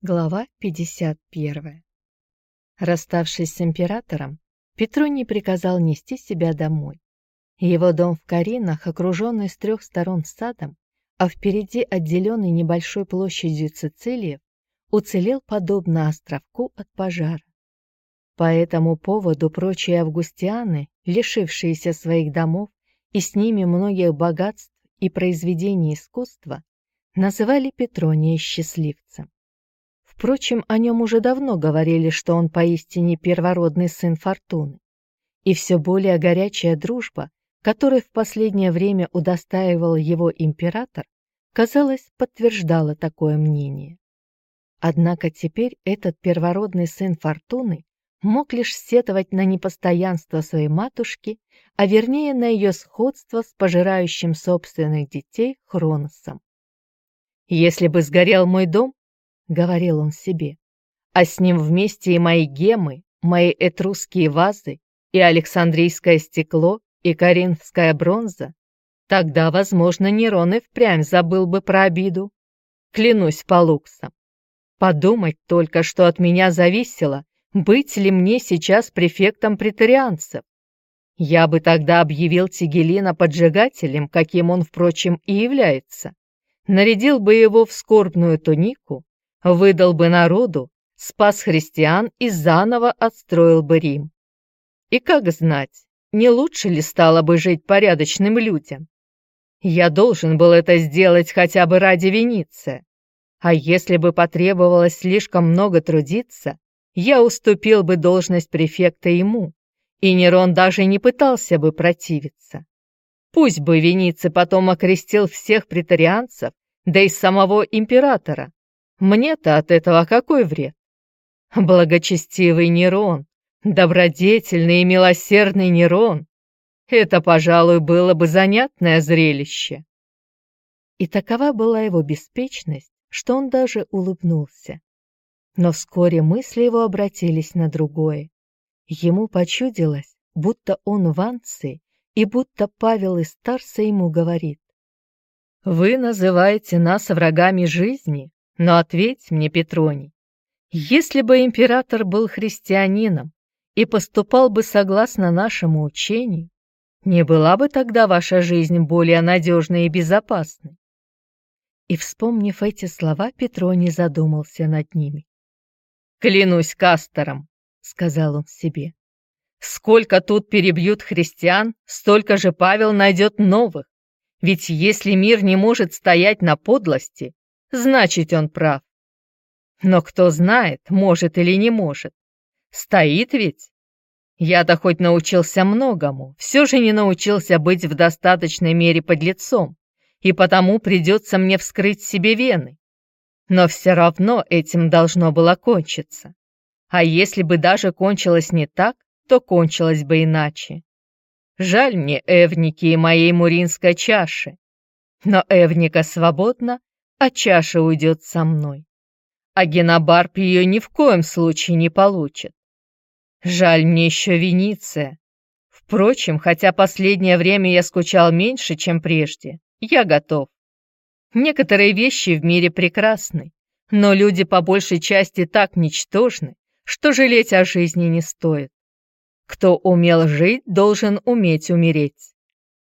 Глава 51. Расставшись с императором, Петроний приказал нести себя домой. Его дом в Каринах, окруженный с трех сторон садом, а впереди отделенный небольшой площадью Цицилиев, уцелел подобно островку от пожара. По этому поводу прочие августианы, лишившиеся своих домов и с ними многих богатств и произведений искусства, называли Петрония счастливцем. Впрочем, о нем уже давно говорили, что он поистине первородный сын Фортуны. И все более горячая дружба, которой в последнее время удостаивал его император, казалось, подтверждала такое мнение. Однако теперь этот первородный сын Фортуны мог лишь сетовать на непостоянство своей матушки, а вернее на ее сходство с пожирающим собственных детей Хроносом. «Если бы сгорел мой дом, — говорил он себе. «А с ним вместе и мои гемы, мои этрусские вазы, и Александрийское стекло, и Коринфская бронза. Тогда, возможно, Нерон и впрямь забыл бы про обиду. Клянусь по луксам. Подумать только, что от меня зависело, быть ли мне сейчас префектом претарианцев. Я бы тогда объявил Тигелина поджигателем, каким он, впрочем, и является. Нарядил бы его в скорбную тунику, выдал бы народу, спас христиан и заново отстроил бы Рим. И как знать, не лучше ли стало бы жить порядочным людям? Я должен был это сделать хотя бы ради Венеции. А если бы потребовалось слишком много трудиться, я уступил бы должность префекта ему, и Нерон даже не пытался бы противиться. Пусть бы Вениций потом окрестил всех претарианцев, да и самого императора, мне-то от этого какой вред? Благочестивый Нерон, добродетельный и милосердный Нерон. Это, пожалуй, было бы занятное зрелище. И такова была его беспечность, что он даже улыбнулся. Но вскоре мысли его обратились на другое. Ему почудилось, будто он в Анции, и будто Павел из Тарса ему говорит. «Вы называете нас врагами жизни, но ответь мне, Петроний, если бы император был христианином и поступал бы согласно нашему учению, не была бы тогда ваша жизнь более надежной и безопасной? И, вспомнив эти слова, Петроний задумался над ними. «Клянусь Кастором», — сказал он себе, — «сколько тут перебьют христиан, столько же Павел найдет новых. Ведь если мир не может стоять на подлости, значит, он прав. Но кто знает, может или не может. Стоит ведь? Я-то хоть научился многому, все же не научился быть в достаточной мере подлецом, и потому придется мне вскрыть себе вены. Но все равно этим должно было кончиться. А если бы даже кончилось не так, то кончилось бы иначе. Жаль мне Эвники и моей муринской чаши. Но Эвника свободна, а чаша уйдет со мной. А Генобарб ее ни в коем случае не получит. Жаль мне еще Венеция. Впрочем, хотя последнее время я скучал меньше, чем прежде, я готов. Некоторые вещи в мире прекрасны, но люди по большей части так ничтожны, что жалеть о жизни не стоит. Кто умел жить, должен уметь умереть.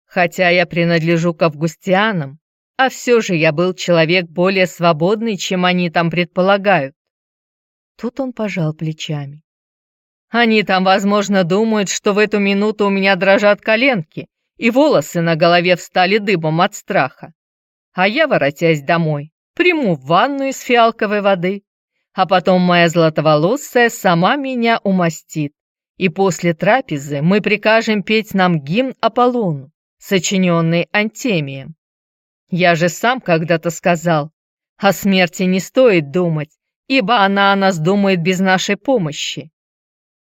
Хотя я принадлежу к августианам, а все же я был человек более свободный, чем они там предполагают. Тут он пожал плечами. Они там, возможно, думают, что в эту минуту у меня дрожат коленки, и волосы на голове встали дыбом от страха. А я, воротясь домой, приму ванну из фиалковой воды, а потом моя златоволосая сама меня умастит, и после трапезы мы прикажем петь нам гимн Аполлону, сочиненный Антемием. Я же сам когда-то сказал, о смерти не стоит думать, ибо она о нас думает без нашей помощи.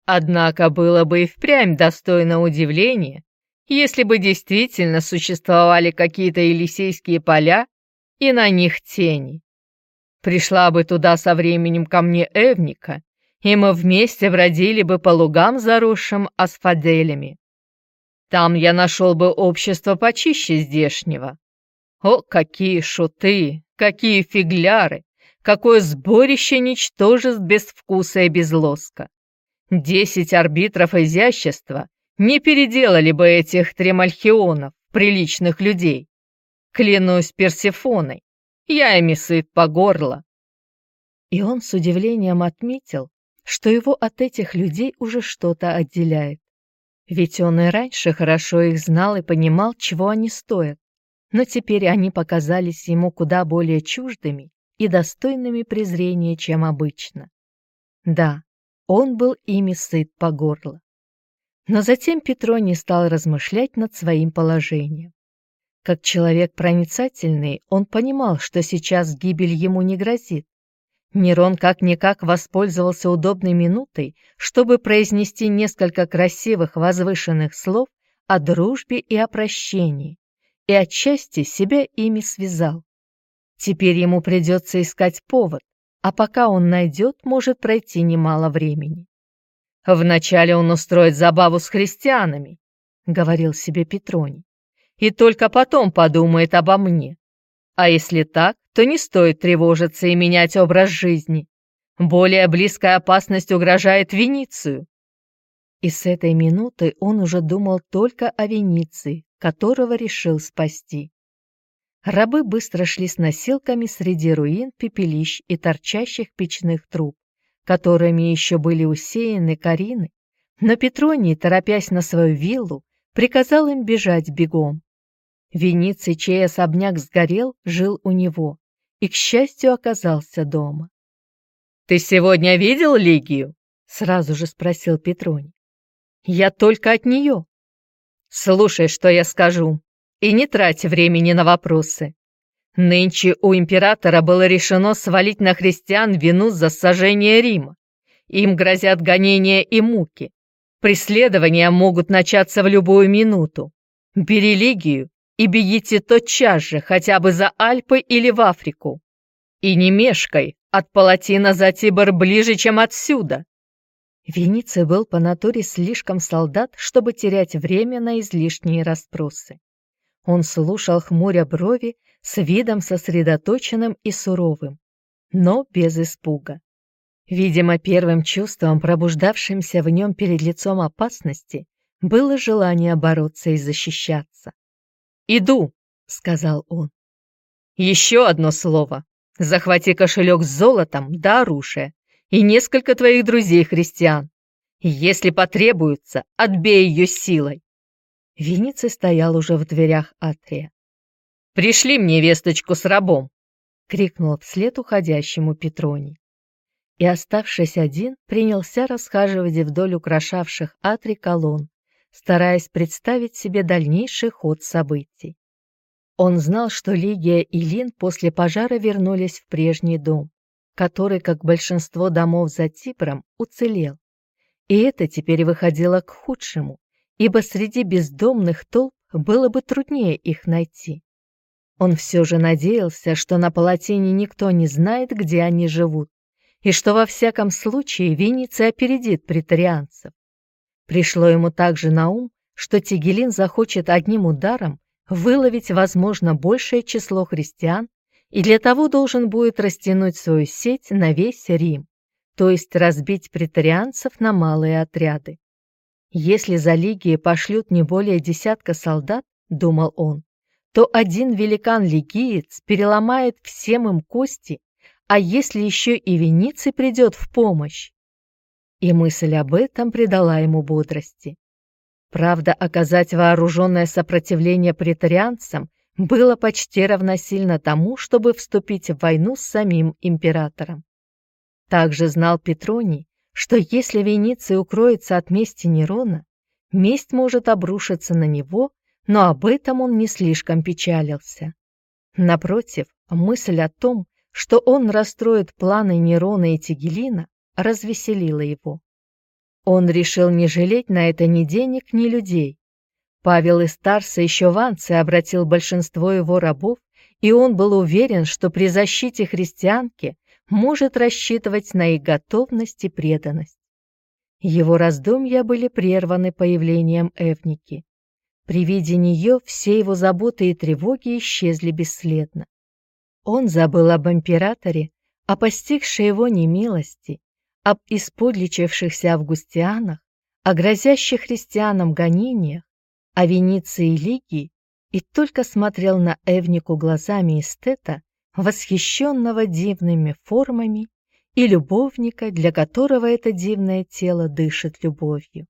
Однако было бы и впрямь достойно удивления, если бы действительно существовали какие-то Елисейские поля и на них тени. Пришла бы туда со временем ко мне Эвника, и мы вместе бродили бы по лугам, заросшим асфаделями. Там я нашел бы общество почище здешнего, о, какие шуты, какие фигляры, какое сборище ничтожеств без вкуса и без лоска. Десять арбитров изящества не переделали бы этих тремальхионов, приличных людей. Клянусь Персифоной, я ими сыт по горло. И он с удивлением отметил, что его от этих людей уже что-то отделяет. Ведь он и раньше хорошо их знал и понимал, чего они стоят, но теперь они показались ему куда более чуждыми и достойными презрения, чем обычно. Да, он был ими сыт по горло. Но затем Петро не стал размышлять над своим положением. Как человек проницательный, он понимал, что сейчас гибель ему не грозит, Нерон как-никак воспользовался удобной минутой, чтобы произнести несколько красивых возвышенных слов о дружбе и о прощении, и отчасти себя ими связал. Теперь ему придется искать повод, а пока он найдет, может пройти немало времени. «Вначале он устроит забаву с христианами», — говорил себе Петроний, «и только потом подумает обо мне. А если так, то не стоит тревожиться и менять образ жизни. Более близкая опасность угрожает Веницию. И с этой минуты он уже думал только о Вениции, которого решил спасти. Рабы быстро шли с носилками среди руин, пепелищ и торчащих печных труб, которыми еще были усеяны Карины, но Петроний, торопясь на свою виллу, приказал им бежать бегом. Вениций, чей особняк сгорел, жил у него, и, к счастью, оказался дома. «Ты сегодня видел Лигию?» — сразу же спросил Петроний. «Я только от нее». «Слушай, что я скажу, и не трать времени на вопросы. Нынче у императора было решено свалить на христиан вину за сожжение Рима. Им грозят гонения и муки. Преследования могут начаться в любую минуту. Бери Лигию и бегите тотчас же, хотя бы за Альпы или в Африку. И не мешкай, от Палатина за Тибр ближе, чем отсюда. Вениций был по натуре слишком солдат, чтобы терять время на излишние расспросы. Он слушал хмуря брови с видом сосредоточенным и суровым, но без испуга. Видимо, первым чувством, пробуждавшимся в нем перед лицом опасности, было желание бороться и защищаться. «Иду», — сказал он. «Еще одно слово. Захвати кошелек с золотом да оружие и несколько твоих друзей-христиан. Если потребуется, отбей ее силой». Вениций стоял уже в дверях Атрия. «Пришли мне весточку с рабом!» — крикнул вслед уходящему Петроний. И, оставшись один, принялся расхаживать вдоль украшавших Атри колонн, стараясь представить себе дальнейший ход событий. Он знал, что Лигия и Лин после пожара вернулись в прежний дом, который, как большинство домов за Тибром, уцелел. И это теперь выходило к худшему, ибо среди бездомных толп было бы труднее их найти. Он все же надеялся, что на палатине никто не знает, где они живут, и что во всяком случае Венеция опередит претарианцев. Пришло ему также на ум, что Тигелин захочет одним ударом выловить, возможно, большее число христиан и для того должен будет растянуть свою сеть на весь Рим, то есть разбить претарианцев на малые отряды. Если за Лигии пошлют не более десятка солдат, думал он, то один великан-лигиец переломает всем им кости, а если еще и Вениций придет в помощь, и мысль об этом придала ему бодрости. Правда, оказать вооруженное сопротивление претарианцам было почти равносильно тому, чтобы вступить в войну с самим императором. Также знал Петроний, что если Вениций укроется от мести Нерона, месть может обрушиться на него, но об этом он не слишком печалился. Напротив, мысль о том, что он расстроит планы Нерона и Тигелина, развеселило его. Он решил не жалеть на это ни денег, ни людей. Павел из Тарса еще в Анце обратил большинство его рабов, и он был уверен, что при защите христианки может рассчитывать на их готовность и преданность. Его раздумья были прерваны появлением Эвники. При виде нее все его заботы и тревоги исчезли бесследно. Он забыл об императоре, о постигшей его немилости, об исподличившихся августианах, о грозящих христианам гонениях, о Венеции и Лигии, и только смотрел на Эвнику глазами эстета, восхищенного дивными формами и любовника, для которого это дивное тело дышит любовью.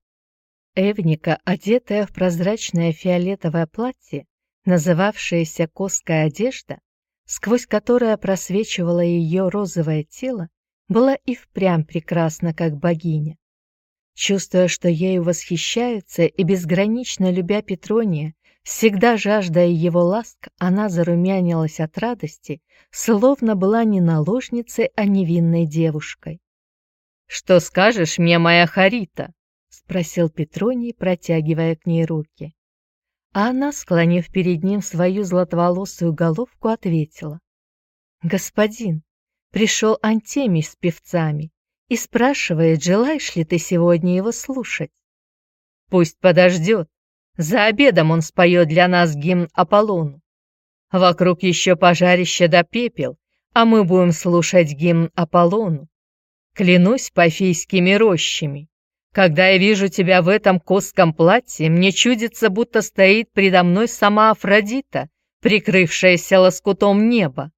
Эвника, одетая в прозрачное фиолетовое платье, называвшееся «коская одежда», сквозь которое просвечивало ее розовое тело, была и впрямь прекрасна, как богиня. Чувствуя, что ею восхищаются и безгранично любя Петрония, Всегда жаждая его ласк, она зарумянилась от радости, словно была не наложницей, а невинной девушкой. «Что скажешь мне, моя Харита?» — спросил Петроний, протягивая к ней руки. А она, склонив перед ним свою златоволосую головку, ответила. «Господин, пришел Антемий с певцами и спрашивает, желаешь ли ты сегодня его слушать?» «Пусть подождет», за обедом он споет для нас гимн Аполлону. Вокруг еще пожарище да пепел, а мы будем слушать гимн Аполлону. Клянусь пафийскими рощами. Когда я вижу тебя в этом косском платье, мне чудится, будто стоит предо мной сама Афродита, прикрывшаяся лоскутом неба.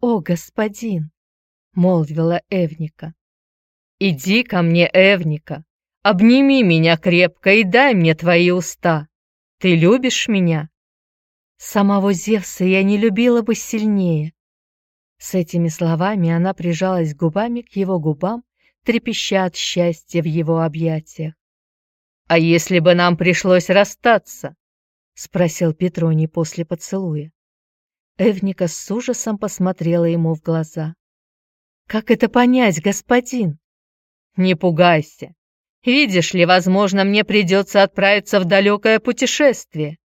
«О, господин!» — молвила Эвника. «Иди ко мне, Эвника, Обними меня крепко и дай мне твои уста. Ты любишь меня?» Самого Зевса я не любила бы сильнее. С этими словами она прижалась губами к его губам, трепеща от счастья в его объятиях. «А если бы нам пришлось расстаться?» — спросил Петроний после поцелуя. Эвника с ужасом посмотрела ему в глаза. «Как это понять, господин?» «Не пугайся. Видишь ли, возможно, мне придется отправиться в далекое путешествие.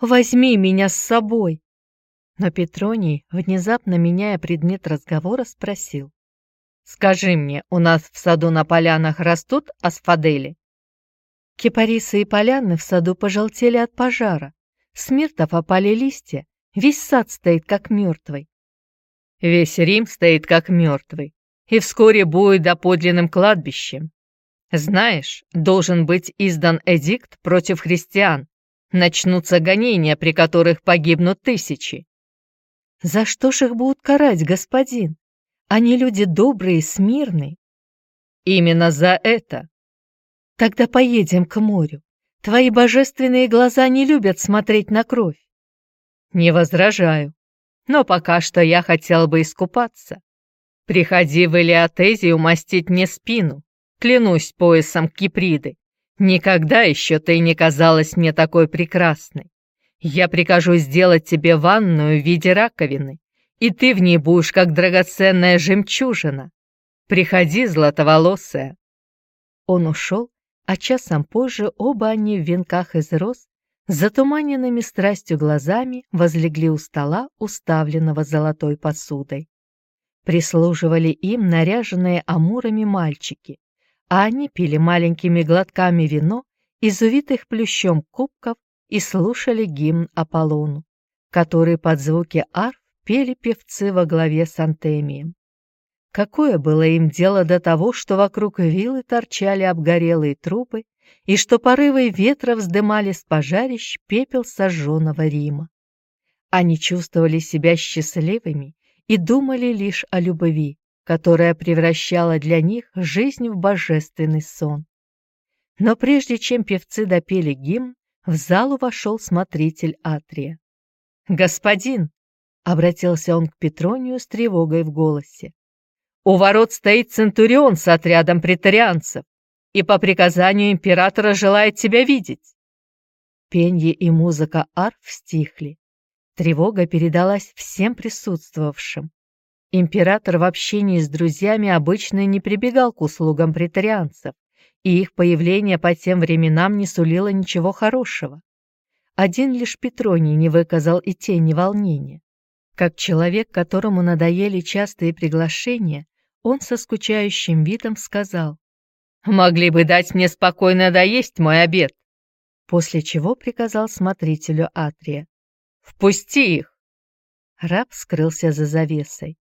Возьми меня с собой. Но Петроний, внезапно меняя предмет разговора, спросил. Скажи мне, у нас в саду на полянах растут асфадели? Кипарисы и поляны в саду пожелтели от пожара. С миртов опали листья, весь сад стоит как мертвый. Весь Рим стоит как мертвый, и вскоре будет доподлинным кладбищем. Знаешь, должен быть издан эдикт против христиан. Начнутся гонения, при которых погибнут тысячи. За что ж их будут карать, господин? Они люди добрые и смирные. Именно за это. Тогда поедем к морю. Твои божественные глаза не любят смотреть на кровь. Не возражаю. Но пока что я хотел бы искупаться. Приходи в Элиотезию мастить мне спину. Клянусь поясом Киприды, никогда еще ты не казалась мне такой прекрасной. Я прикажу сделать тебе ванную в виде раковины, и ты в ней будешь как драгоценная жемчужина. Приходи, златоволосая». Он ушел, а часом позже оба они в венках из роз, затуманенными страстью глазами возлегли у стола, уставленного золотой посудой. Прислуживали им наряженные амурами мальчики, а они пили маленькими глотками вино из увитых плющом кубков и слушали гимн Аполлону, который под звуки арф пели певцы во главе с Антемием. Какое было им дело до того, что вокруг виллы торчали обгорелые трупы и что порывы ветра вздымали с пожарищ пепел сожженного Рима? Они чувствовали себя счастливыми и думали лишь о любви, которая превращала для них жизнь в божественный сон. Но прежде чем певцы допели гимн, в залу вошел смотритель Атрия. «Господин!» — обратился он к Петронию с тревогой в голосе. «У ворот стоит Центурион с отрядом претарианцев и по приказанию императора желает тебя видеть». Пенье и музыка арф стихли. Тревога передалась всем присутствовавшим. Император в общении с друзьями обычно не прибегал к услугам претарианцев, и их появление по тем временам не сулило ничего хорошего. Один лишь Петроний не выказал и тени волнения. Как человек, которому надоели частые приглашения, он со скучающим видом сказал «Могли бы дать мне спокойно доесть мой обед», после чего приказал смотрителю Атрия «Впусти их!» Раб скрылся за завесой.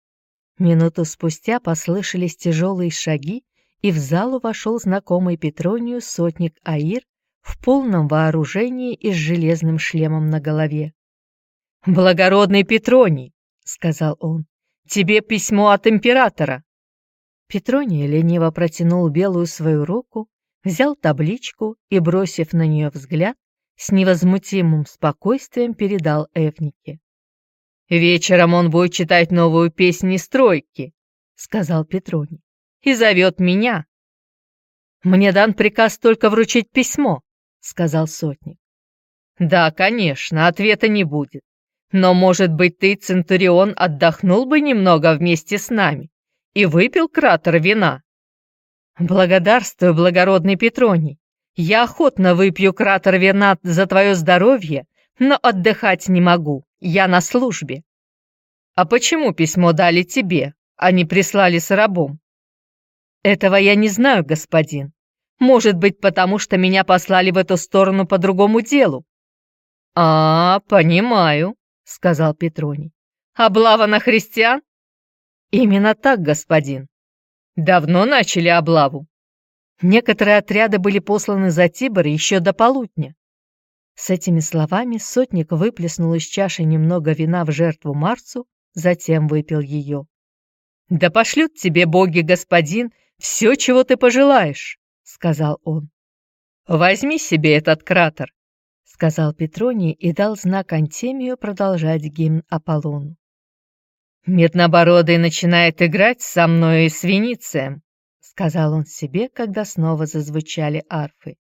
Минуту спустя послышались тяжелые шаги, и в залу вошел знакомый Петронию сотник Аир в полном вооружении и с железным шлемом на голове. «Благородный Петроний!» — сказал он. «Тебе письмо от императора!» Петроний лениво протянул белую свою руку, взял табличку и, бросив на нее взгляд, с невозмутимым спокойствием передал Эвнике. «Вечером он будет читать новую песнь из стройки», — сказал Петроний, — «и зовет меня». «Мне дан приказ только вручить письмо», — сказал сотник. «Да, конечно, ответа не будет. Но, может быть, ты, Центурион, отдохнул бы немного вместе с нами и выпил кратер вина?» «Благодарствую, благородный Петроний. Я охотно выпью кратер вина за твое здоровье, но отдыхать не могу. Я на службе. А почему письмо дали тебе, а не прислали с рабом? Этого я не знаю, господин. Может быть, потому что меня послали в эту сторону по другому делу. А, понимаю, сказал Петроний. Облава на христиан? Именно так, господин. Давно начали облаву. Некоторые отряды были посланы за Тибр еще до полудня. С этими словами сотник выплеснул из чаши немного вина в жертву Марцу, затем выпил ее. «Да пошлют тебе боги, господин, все, чего ты пожелаешь», — сказал он. «Возьми себе этот кратер», — сказал Петроний и дал знак Антемию продолжать гимн Аполлону. «Меднобородый начинает играть со мной и с Веницием», — сказал он себе, когда снова зазвучали арфы.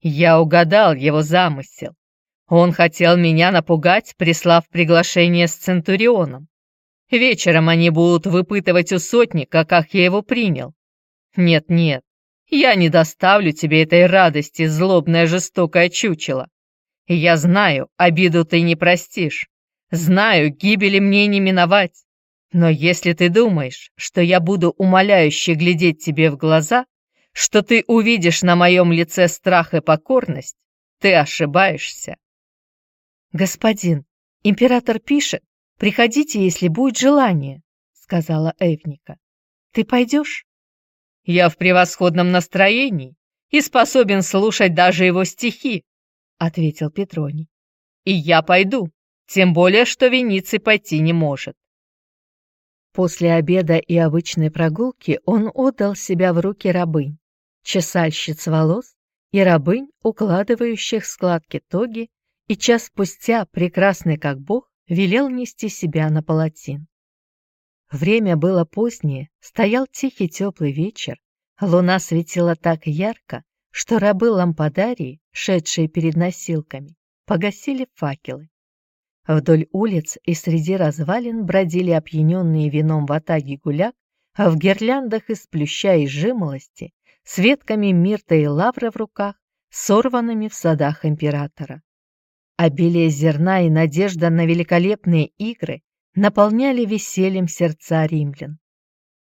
Я угадал его замысел. Он хотел меня напугать, прислав приглашение с Центурионом. Вечером они будут выпытывать у сотника, как я его принял. Нет-нет, я не доставлю тебе этой радости, злобное жестокое чучело. Я знаю, обиду ты не простишь. Знаю, гибели мне не миновать. Но если ты думаешь, что я буду умоляюще глядеть тебе в глаза, что ты увидишь на моем лице страх и покорность, ты ошибаешься. Господин, император пишет, приходите, если будет желание, сказала Эвника. Ты пойдешь? Я в превосходном настроении и способен слушать даже его стихи, ответил Петроний. И я пойду, тем более, что Вениций пойти не может. После обеда и обычной прогулки он отдал себя в руки рабынь чесальщиц волос и рабынь, укладывающих складки тоги, и час спустя, прекрасный как бог, велел нести себя на палатин. Время было позднее, стоял тихий теплый вечер, луна светила так ярко, что рабы лампадарии, шедшие перед носилками, погасили факелы. Вдоль улиц и среди развалин бродили опьяненные вином ватаги гуляк, а в гирляндах из плюща и жимолости с ветками мирта и лавра в руках, сорванными в садах императора. Обилие зерна и надежда на великолепные игры наполняли весельем сердца римлян.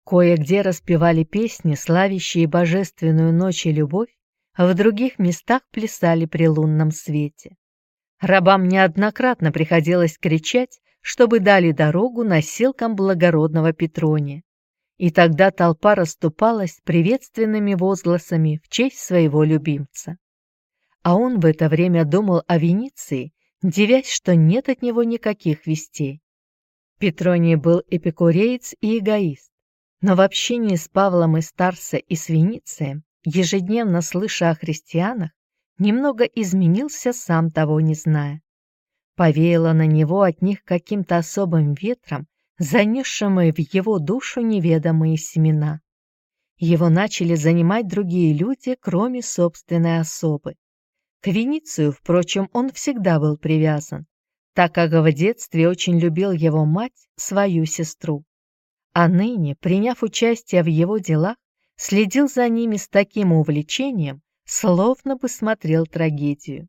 Кое-где распевали песни, славящие божественную ночь и любовь, а в других местах плясали при лунном свете. Рабам неоднократно приходилось кричать, чтобы дали дорогу носилкам благородного Петрония, и тогда толпа расступалась приветственными возгласами в честь своего любимца. А он в это время думал о Венеции, девясь, что нет от него никаких вестей. Петроний был эпикуреец и эгоист, но в общении с Павлом и Старса и с Веницием, ежедневно слыша о христианах, немного изменился, сам того не зная. Повеяло на него от них каким-то особым ветром, занесшими в его душу неведомые семена. Его начали занимать другие люди, кроме собственной особы. К Веницию, впрочем, он всегда был привязан, так как в детстве очень любил его мать, свою сестру. А ныне, приняв участие в его делах, следил за ними с таким увлечением, словно бы смотрел трагедию.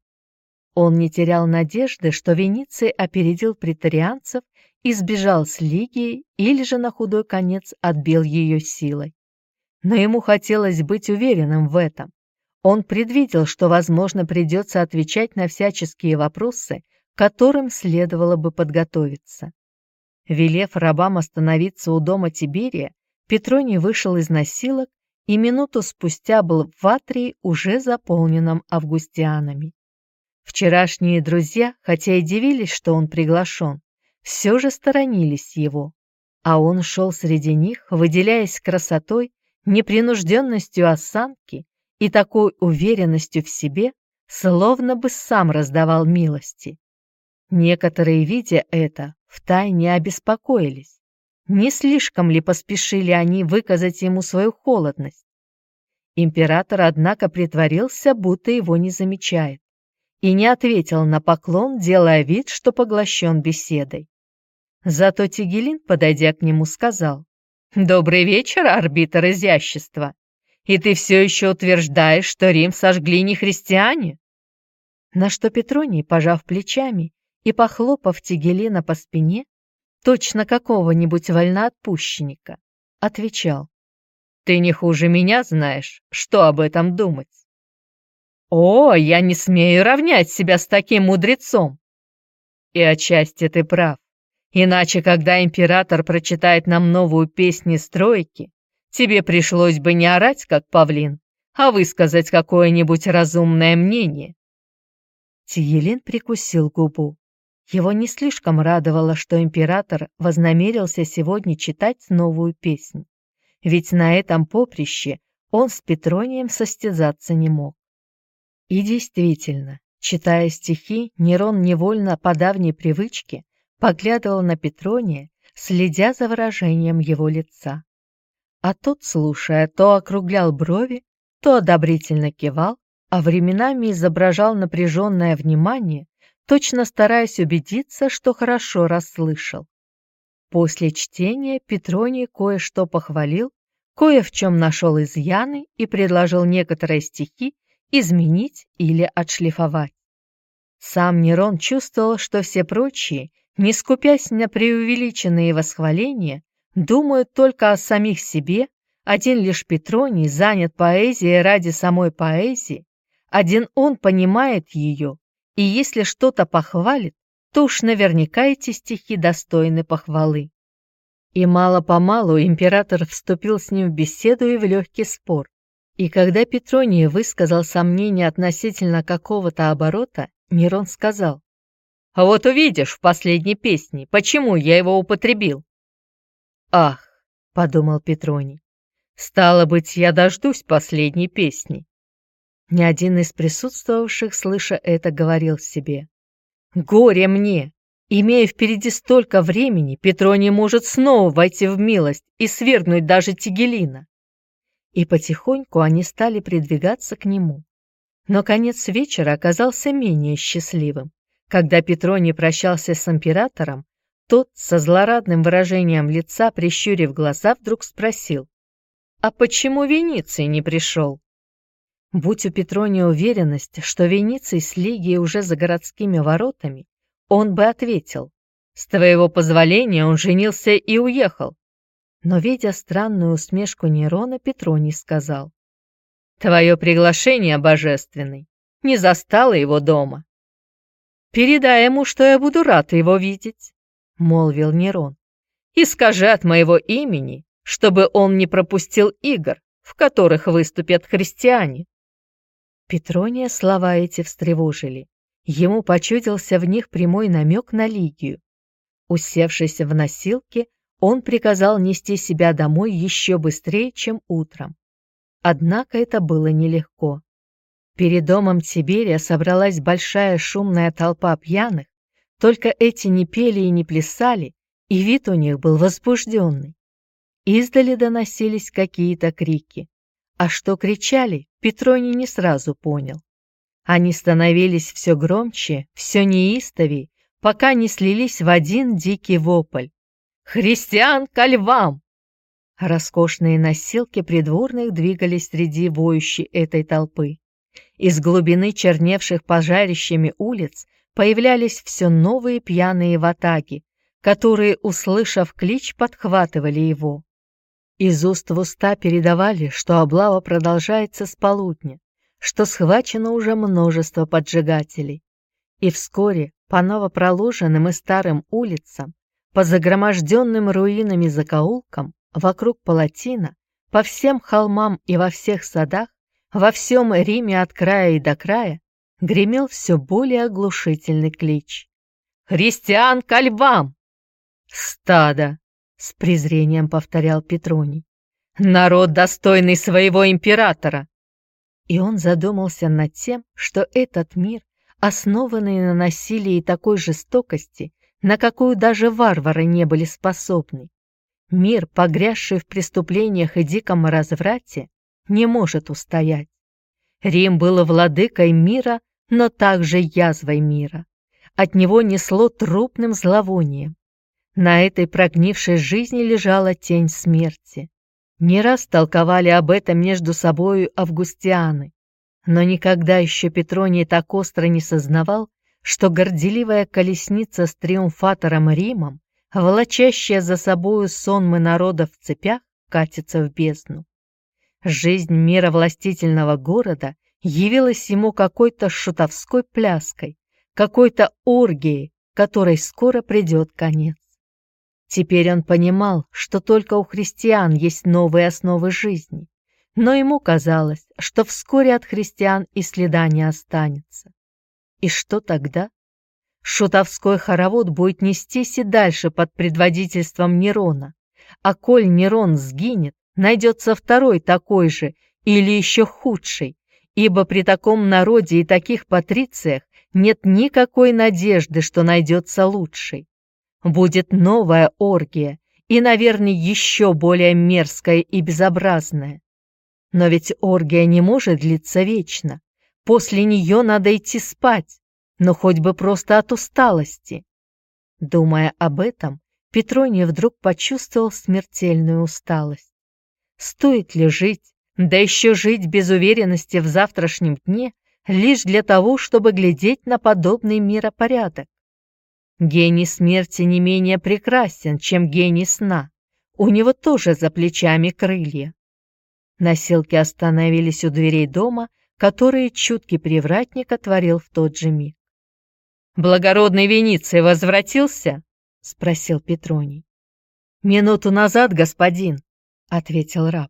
Он не терял надежды, что Вениций опередил претарианцев и сбежал с Лигии или же на худой конец отбил ее силой. Но ему хотелось быть уверенным в этом. Он предвидел, что, возможно, придется отвечать на всяческие вопросы, которым следовало бы подготовиться. Велев рабам остановиться у дома Тиберия, Петроний вышел из насилок и минуту спустя был в Атрии, уже заполненном августианами. Вчерашние друзья, хотя и дивились, что он приглашен, все же сторонились его, а он шел среди них, выделяясь красотой, непринужденностью осанки и такой уверенностью в себе, словно бы сам раздавал милости. Некоторые, видя это, втайне обеспокоились. Не слишком ли поспешили они выказать ему свою холодность? Император, однако, притворился, будто его не замечает, и не ответил на поклон, делая вид, что поглощен беседой. Зато Тигелин, подойдя к нему, сказал, «Добрый вечер, арбитр изящества! И ты все еще утверждаешь, что Рим сожгли не христиане?» На что Петроний, пожав плечами и похлопав Тигелина по спине, точно какого-нибудь вольноотпущенника, отвечал, «Ты не хуже меня знаешь, что об этом думать». «О, я не смею равнять себя с таким мудрецом!» «И отчасти ты прав. Иначе, когда император прочитает нам новую песню стройки, тебе пришлось бы не орать, как павлин, а высказать какое-нибудь разумное мнение. Тиелин прикусил губу. Его не слишком радовало, что император вознамерился сегодня читать новую песнь. Ведь на этом поприще он с Петронием состязаться не мог. И действительно, читая стихи, Нерон невольно по давней привычке поглядывал на Петрония, следя за выражением его лица. А тот, слушая, то округлял брови, то одобрительно кивал, а временами изображал напряженное внимание, точно стараясь убедиться, что хорошо расслышал. После чтения Петроний кое-что похвалил, кое в чем нашел изъяны и предложил некоторые стихи изменить или отшлифовать. Сам Нерон чувствовал, что все прочие не скупясь на преувеличенные восхваления, думают только о самих себе, один лишь Петроний занят поэзией ради самой поэзии, один он понимает ее, и если что-то похвалит, то уж наверняка эти стихи достойны похвалы. И мало-помалу император вступил с ним в беседу и в легкий спор. И когда Петроний высказал сомнение относительно какого-то оборота, Нерон сказал, а вот увидишь в последней песне, почему я его употребил. Ах, подумал Петроний, стало быть, я дождусь последней песни. Ни один из присутствовавших, слыша это, говорил себе. Горе мне! Имея впереди столько времени, Петроний может снова войти в милость и свергнуть даже Тигелина. И потихоньку они стали придвигаться к нему. Но конец вечера оказался менее счастливым. Когда Петроний прощался с императором, тот со злорадным выражением лица, прищурив глаза, вдруг спросил, «А почему Вениций не пришел?» Будь у Петрония уверенность, что Вениций с Лигией уже за городскими воротами, он бы ответил, «С твоего позволения он женился и уехал». Но, видя странную усмешку Нерона, Петроний сказал, «Твое приглашение, божественный, не застало его дома. «Передай ему, что я буду рад его видеть», — молвил Нерон. «И скажи от моего имени, чтобы он не пропустил игр, в которых выступят христиане». Петрония слова эти встревожили. Ему почудился в них прямой намек на Лигию. Усевшись в носилке, он приказал нести себя домой еще быстрее, чем утром. Однако это было нелегко. Перед домом Тиберия собралась большая шумная толпа пьяных, только эти не пели и не плясали, и вид у них был возбужденный. Издали доносились какие-то крики. А что кричали, Петроний не сразу понял. Они становились все громче, все неистовей, пока не слились в один дикий вопль. «Христиан ко львам!» Роскошные носилки придворных двигались среди воющей этой толпы. Из глубины черневших пожарищами улиц появлялись все новые пьяные ватаги, которые, услышав клич, подхватывали его. Из уст в уста передавали, что облава продолжается с полудня, что схвачено уже множество поджигателей. И вскоре по новопроложенным и старым улицам по загроможденным руинами закоулкам, вокруг палатина, по всем холмам и во всех садах, во всем Риме от края и до края, гремел все более оглушительный клич. «Христиан ко львам!» «Стадо!» — с презрением повторял Петроний. «Народ, достойный своего императора!» И он задумался над тем, что этот мир, основанный на насилии и такой жестокости, на какую даже варвары не были способны, мир, погрязший в преступлениях и диком разврате, не может устоять. Рим был владыкой мира, но также язвой мира. От него несло трупным зловонием. На этой прогнившей жизни лежала тень смерти. Не раз толковали об этом между собою августианы, но никогда еще Петроний так остро не сознавал, что горделивая колесница с триумфатором Римом, волочащая за собою сонмы народов в цепях, катится в бездну. Жизнь мира властительного города явилась ему какой-то шутовской пляской, какой-то оргией, которой скоро придет конец. Теперь он понимал, что только у христиан есть новые основы жизни, но ему казалось, что вскоре от христиан и следа не останется. И что тогда? Шутовской хоровод будет нестись и дальше под предводительством Нерона, а коль Нерон сгинет, найдется второй такой же или еще худший, ибо при таком народе и таких патрициях нет никакой надежды, что найдется лучший. Будет новая оргия, и, наверное, еще более мерзкая и безобразная. Но ведь оргия не может длиться вечно. После нее надо идти спать, но хоть бы просто от усталости. Думая об этом, Петроний вдруг почувствовал смертельную усталость. Стоит ли жить, да еще жить без уверенности в завтрашнем дне, лишь для того, чтобы глядеть на подобный миропорядок? Гений смерти не менее прекрасен, чем гений сна. У него тоже за плечами крылья. Носилки остановились у дверей дома, которые чуткий привратник отворил в тот же миг. «Благородный Вениций возвратился?» — спросил Петроний. «Минуту назад, господин», — ответил раб.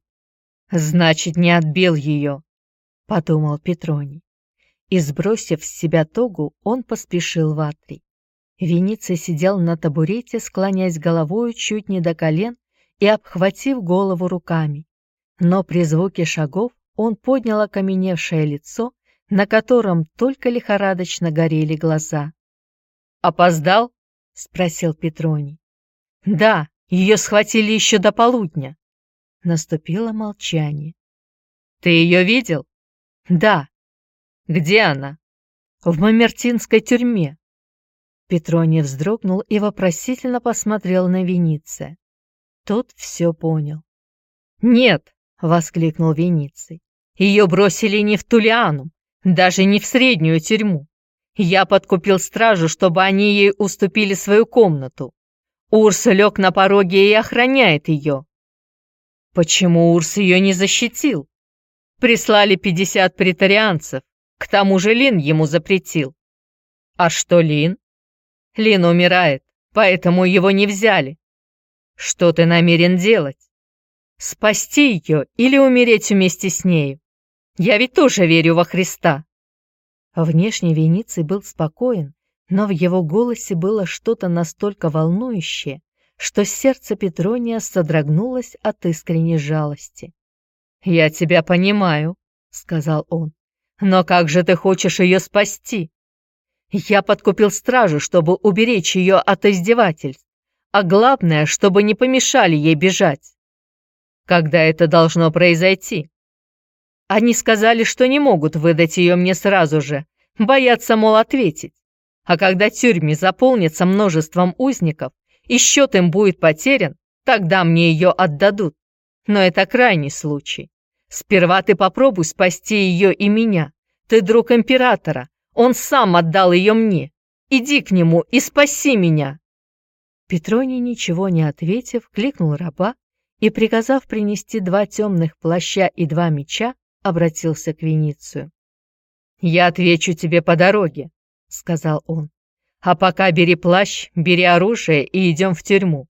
«Значит, не отбил ее», — подумал Петроний. И, сбросив с себя тогу, он поспешил в Атрий. Вениций сидел на табурете, склоняясь головою чуть не до колен и обхватив голову руками. Но при звуке шагов он поднял окаменевшее лицо, на котором только лихорадочно горели глаза. «Опоздал?» — спросил Петроний. «Да, ее схватили еще до полудня». Наступило молчание. «Ты ее видел?» «Да». «Где она?» «В Мамертинской тюрьме». Петроний вздрогнул и вопросительно посмотрел на Вениция. Тот все понял. «Нет!» — воскликнул Вениций. «Ее бросили не в Тулиану, даже не в среднюю тюрьму. Я подкупил стражу, чтобы они ей уступили свою комнату. Урс лег на пороге и охраняет ее». «Почему Урс ее не защитил?» «Прислали пятьдесят претарианцев, к тому же Лин ему запретил». «А что Лин?» Лин умирает, поэтому его не взяли. Что ты намерен делать? Спасти ее или умереть вместе с нею? Я ведь тоже верю во Христа. Внешне Вениций был спокоен, но в его голосе было что-то настолько волнующее, что сердце Петрония содрогнулось от искренней жалости. «Я тебя понимаю», — сказал он, — «но как же ты хочешь ее спасти? Я подкупил стражу, чтобы уберечь ее от издевательств, а главное, чтобы не помешали ей бежать. Когда это должно произойти? Они сказали, что не могут выдать ее мне сразу же, боятся, мол, ответить. А когда тюрьмы заполнятся множеством узников и счет им будет потерян, тогда мне ее отдадут. Но это крайний случай. Сперва ты попробуй спасти ее и меня. Ты друг императора, он сам отдал ее мне. Иди к нему и спаси меня!» Петроний, ничего не ответив, кликнул раба и, приказав принести два темных плаща и два меча, обратился к Веницию. «Я отвечу тебе по дороге», — сказал он. А пока бери плащ, бери оружие и идем в тюрьму.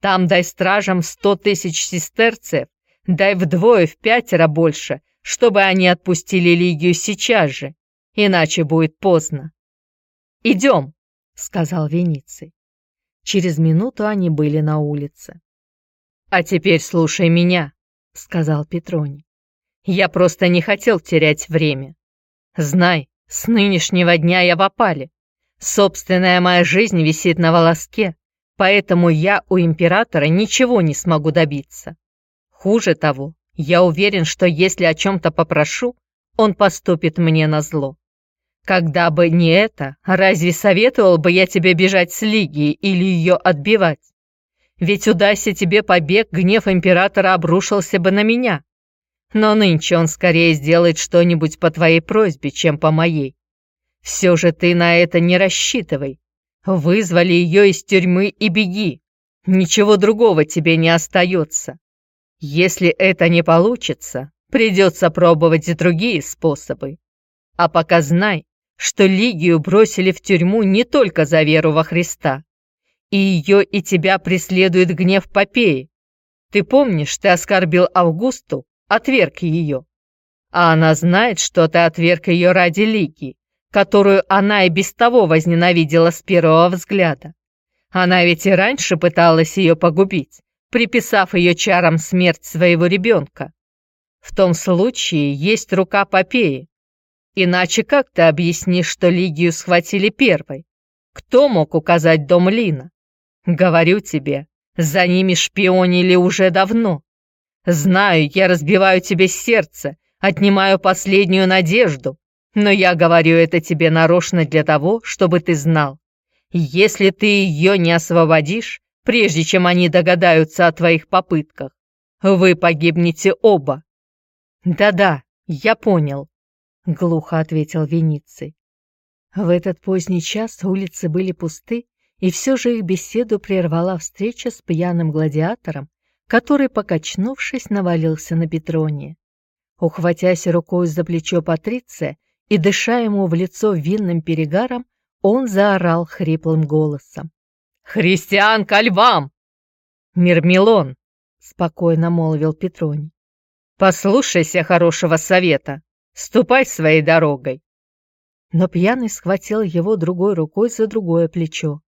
Там дай стражам сто тысяч сестерцев, дай вдвое, в пятеро больше, чтобы они отпустили Лигию сейчас же, иначе будет поздно. «Идем», — сказал Вениций. Через минуту они были на улице. «А теперь слушай меня», — сказал Петрони. «Я просто не хотел терять время. Знай, с нынешнего дня я в опале. Собственная моя жизнь висит на волоске, поэтому я у императора ничего не смогу добиться. Хуже того, я уверен, что если о чем-то попрошу, он поступит мне на зло. Когда бы не это, разве советовал бы я тебе бежать с Лигии или ее отбивать? Ведь удайся тебе побег, гнев императора обрушился бы на меня. Но нынче он скорее сделает что-нибудь по твоей просьбе, чем по моей. Все же ты на это не рассчитывай. Вызвали ее из тюрьмы и беги. Ничего другого тебе не остается. Если это не получится, придется пробовать и другие способы. А пока знай, что Лигию бросили в тюрьму не только за веру во Христа. И ее и тебя преследует гнев Попеи. Ты помнишь, ты оскорбил Августу, отверг ее. А она знает, что ты отверг ее ради Лигии которую она и без того возненавидела с первого взгляда. Она ведь и раньше пыталась ее погубить, приписав ее чарам смерть своего ребенка. В том случае есть рука Попеи. Иначе как ты объяснишь, что Лигию схватили первой? Кто мог указать дом Лина? Говорю тебе, за ними шпионили уже давно. Знаю, я разбиваю тебе сердце, отнимаю последнюю надежду, но я говорю это тебе нарочно для того, чтобы ты знал. Если ты ее не освободишь, прежде чем они догадаются о твоих попытках, вы погибнете оба». «Да-да, я понял», — глухо ответил Вениций. В этот поздний час улицы были пусты, и все же их беседу прервала встреча с пьяным гладиатором, который, покачнувшись, навалился на Петрония. Ухватясь рукой за плечо Патриция, и, дыша ему в лицо винным перегаром, он заорал хриплым голосом. «Христиан ко львам!» «Мирмелон!» — спокойно молвил Петроний. «Послушайся хорошего совета, ступай своей дорогой!» Но пьяный схватил его другой рукой за другое плечо.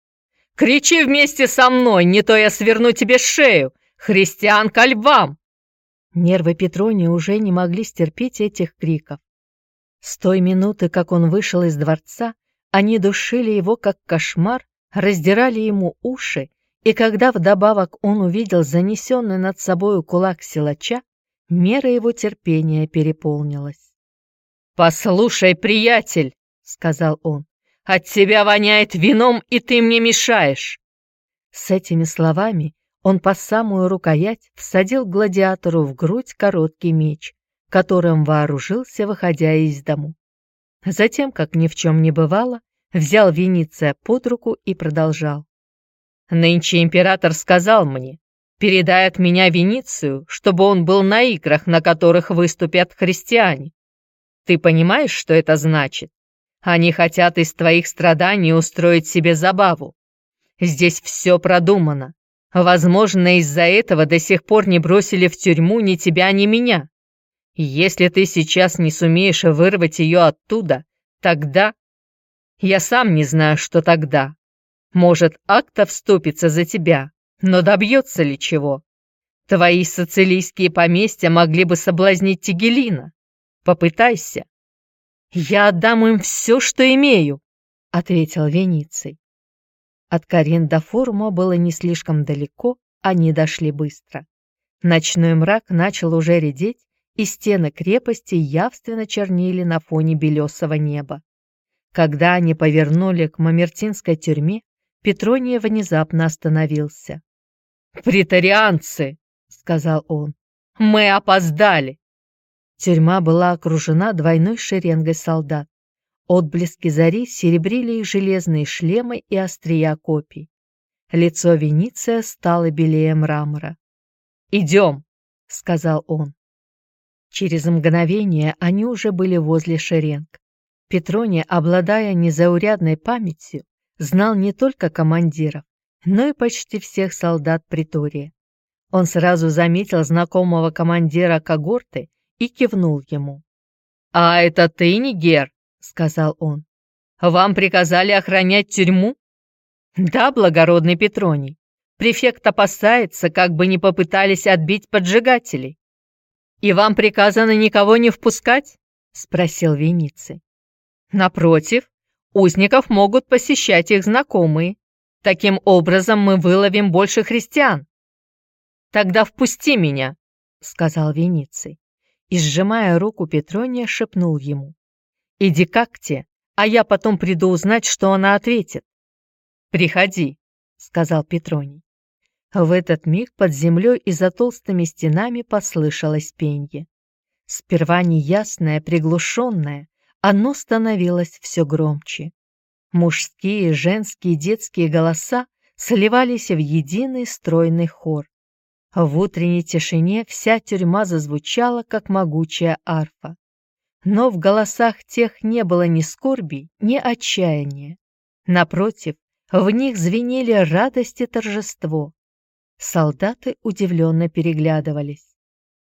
«Кричи вместе со мной, не то я сверну тебе шею! Христиан ко львам!» Нервы Петрония уже не могли стерпеть этих криков. С той минуты, как он вышел из дворца, они душили его как кошмар, раздирали ему уши, и когда вдобавок он увидел занесенный над собою кулак силача, мера его терпения переполнилась. «Послушай, приятель!» — сказал он. «От тебя воняет вином, и ты мне мешаешь!» С этими словами он по самую рукоять всадил гладиатору в грудь короткий меч, которым вооружился, выходя из дому. Затем, как ни в чем не бывало, взял Вениция под руку и продолжал. «Нынче император сказал мне, передай от меня Веницию, чтобы он был на играх, на которых выступят христиане. Ты понимаешь, что это значит? Они хотят из твоих страданий устроить себе забаву. Здесь все продумано. Возможно, из-за этого до сих пор не бросили в тюрьму ни тебя, ни меня. Если ты сейчас не сумеешь вырвать ее оттуда, тогда... Я сам не знаю, что тогда. Может, акта вступится за тебя, но добьется ли чего? Твои социлийские поместья могли бы соблазнить Тигелина. Попытайся. Я отдам им все, что имею, ответил Вениций. От Карин до форума было не слишком далеко, они дошли быстро. Ночной мрак начал уже редеть, и стены крепости явственно чернили на фоне белесого неба. Когда они повернули к Мамертинской тюрьме, Петроний внезапно остановился. «Притарианцы!» — сказал он. «Мы опоздали!» Тюрьма была окружена двойной шеренгой солдат. Отблески зари серебрили их железные шлемы и острия копий. Лицо Вениция стало белее мрамора. «Идем!» — сказал он. Через мгновение они уже были возле шеренг. Петрония, обладая незаурядной памятью, знал не только командиров, но и почти всех солдат притории. Он сразу заметил знакомого командира когорты и кивнул ему. «А это ты, Нигер?» — сказал он. «Вам приказали охранять тюрьму?» «Да, благородный Петроний. Префект опасается, как бы не попытались отбить поджигателей. «И вам приказано никого не впускать?» — спросил Вениций. «Напротив, узников могут посещать их знакомые. Таким образом мы выловим больше христиан». «Тогда впусти меня», — сказал Вениций. И, сжимая руку Петрония, шепнул ему. «Иди как те, а я потом приду узнать, что она ответит». «Приходи», — сказал Петроний. В этот миг под землей и за толстыми стенами послышалось пенье. Сперва неясное, приглушенное, оно становилось все громче. Мужские, женские, детские голоса сливались в единый стройный хор. В утренней тишине вся тюрьма зазвучала, как могучая арфа. Но в голосах тех не было ни скорби, ни отчаяния. Напротив, в них звенели радость и торжество. Солдаты удивленно переглядывались.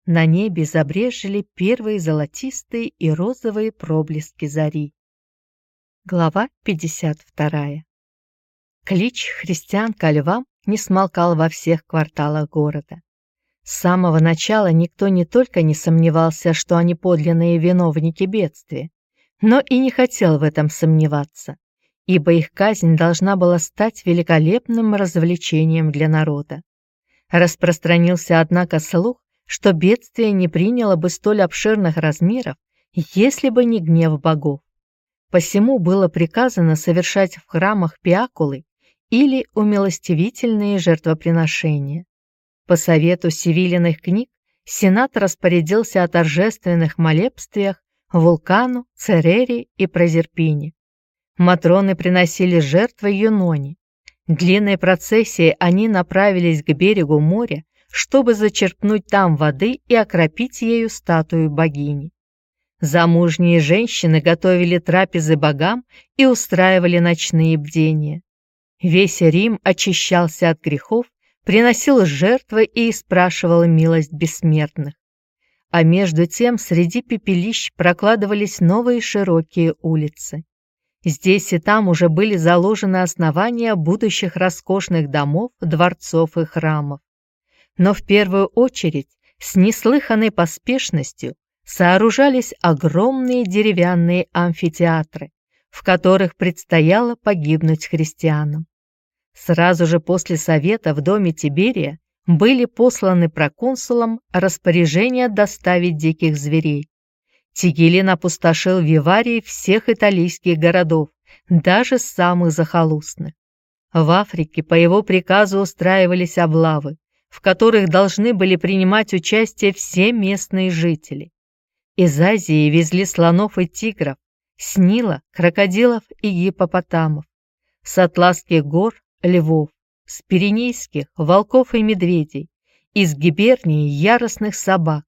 На небе забрежили первые золотистые и розовые проблески зари. Глава 52. Клич христиан ко львам не смолкал во всех кварталах города. С самого начала никто не только не сомневался, что они подлинные виновники бедствия, но и не хотел в этом сомневаться, ибо их казнь должна была стать великолепным развлечением для народа. Распространился, однако, слух, что бедствие не приняло бы столь обширных размеров, если бы не гнев богов. Посему было приказано совершать в храмах пиакулы или умилостивительные жертвоприношения. По совету севилиных книг Сенат распорядился о торжественных молебствиях Вулкану, Церере и Прозерпине. Матроны приносили жертвы Юноне, Длинной процессией они направились к берегу моря, чтобы зачерпнуть там воды и окропить ею статую богини. Замужние женщины готовили трапезы богам и устраивали ночные бдения. Весь Рим очищался от грехов, приносил жертвы и спрашивал милость бессмертных. А между тем среди пепелищ прокладывались новые широкие улицы. Здесь и там уже были заложены основания будущих роскошных домов, дворцов и храмов. Но в первую очередь с неслыханной поспешностью сооружались огромные деревянные амфитеатры, в которых предстояло погибнуть христианам. Сразу же после совета в доме Тиберия были посланы проконсулам распоряжения доставить диких зверей. Тигелин опустошил виварии всех италийских городов, даже самых захолустных. В Африке по его приказу устраивались облавы, в которых должны были принимать участие все местные жители. Из Азии везли слонов и тигров, с крокодилов и гипопотамов, с Атласских гор – львов, с Пиренейских – волков и медведей, из Гибернии – яростных собак,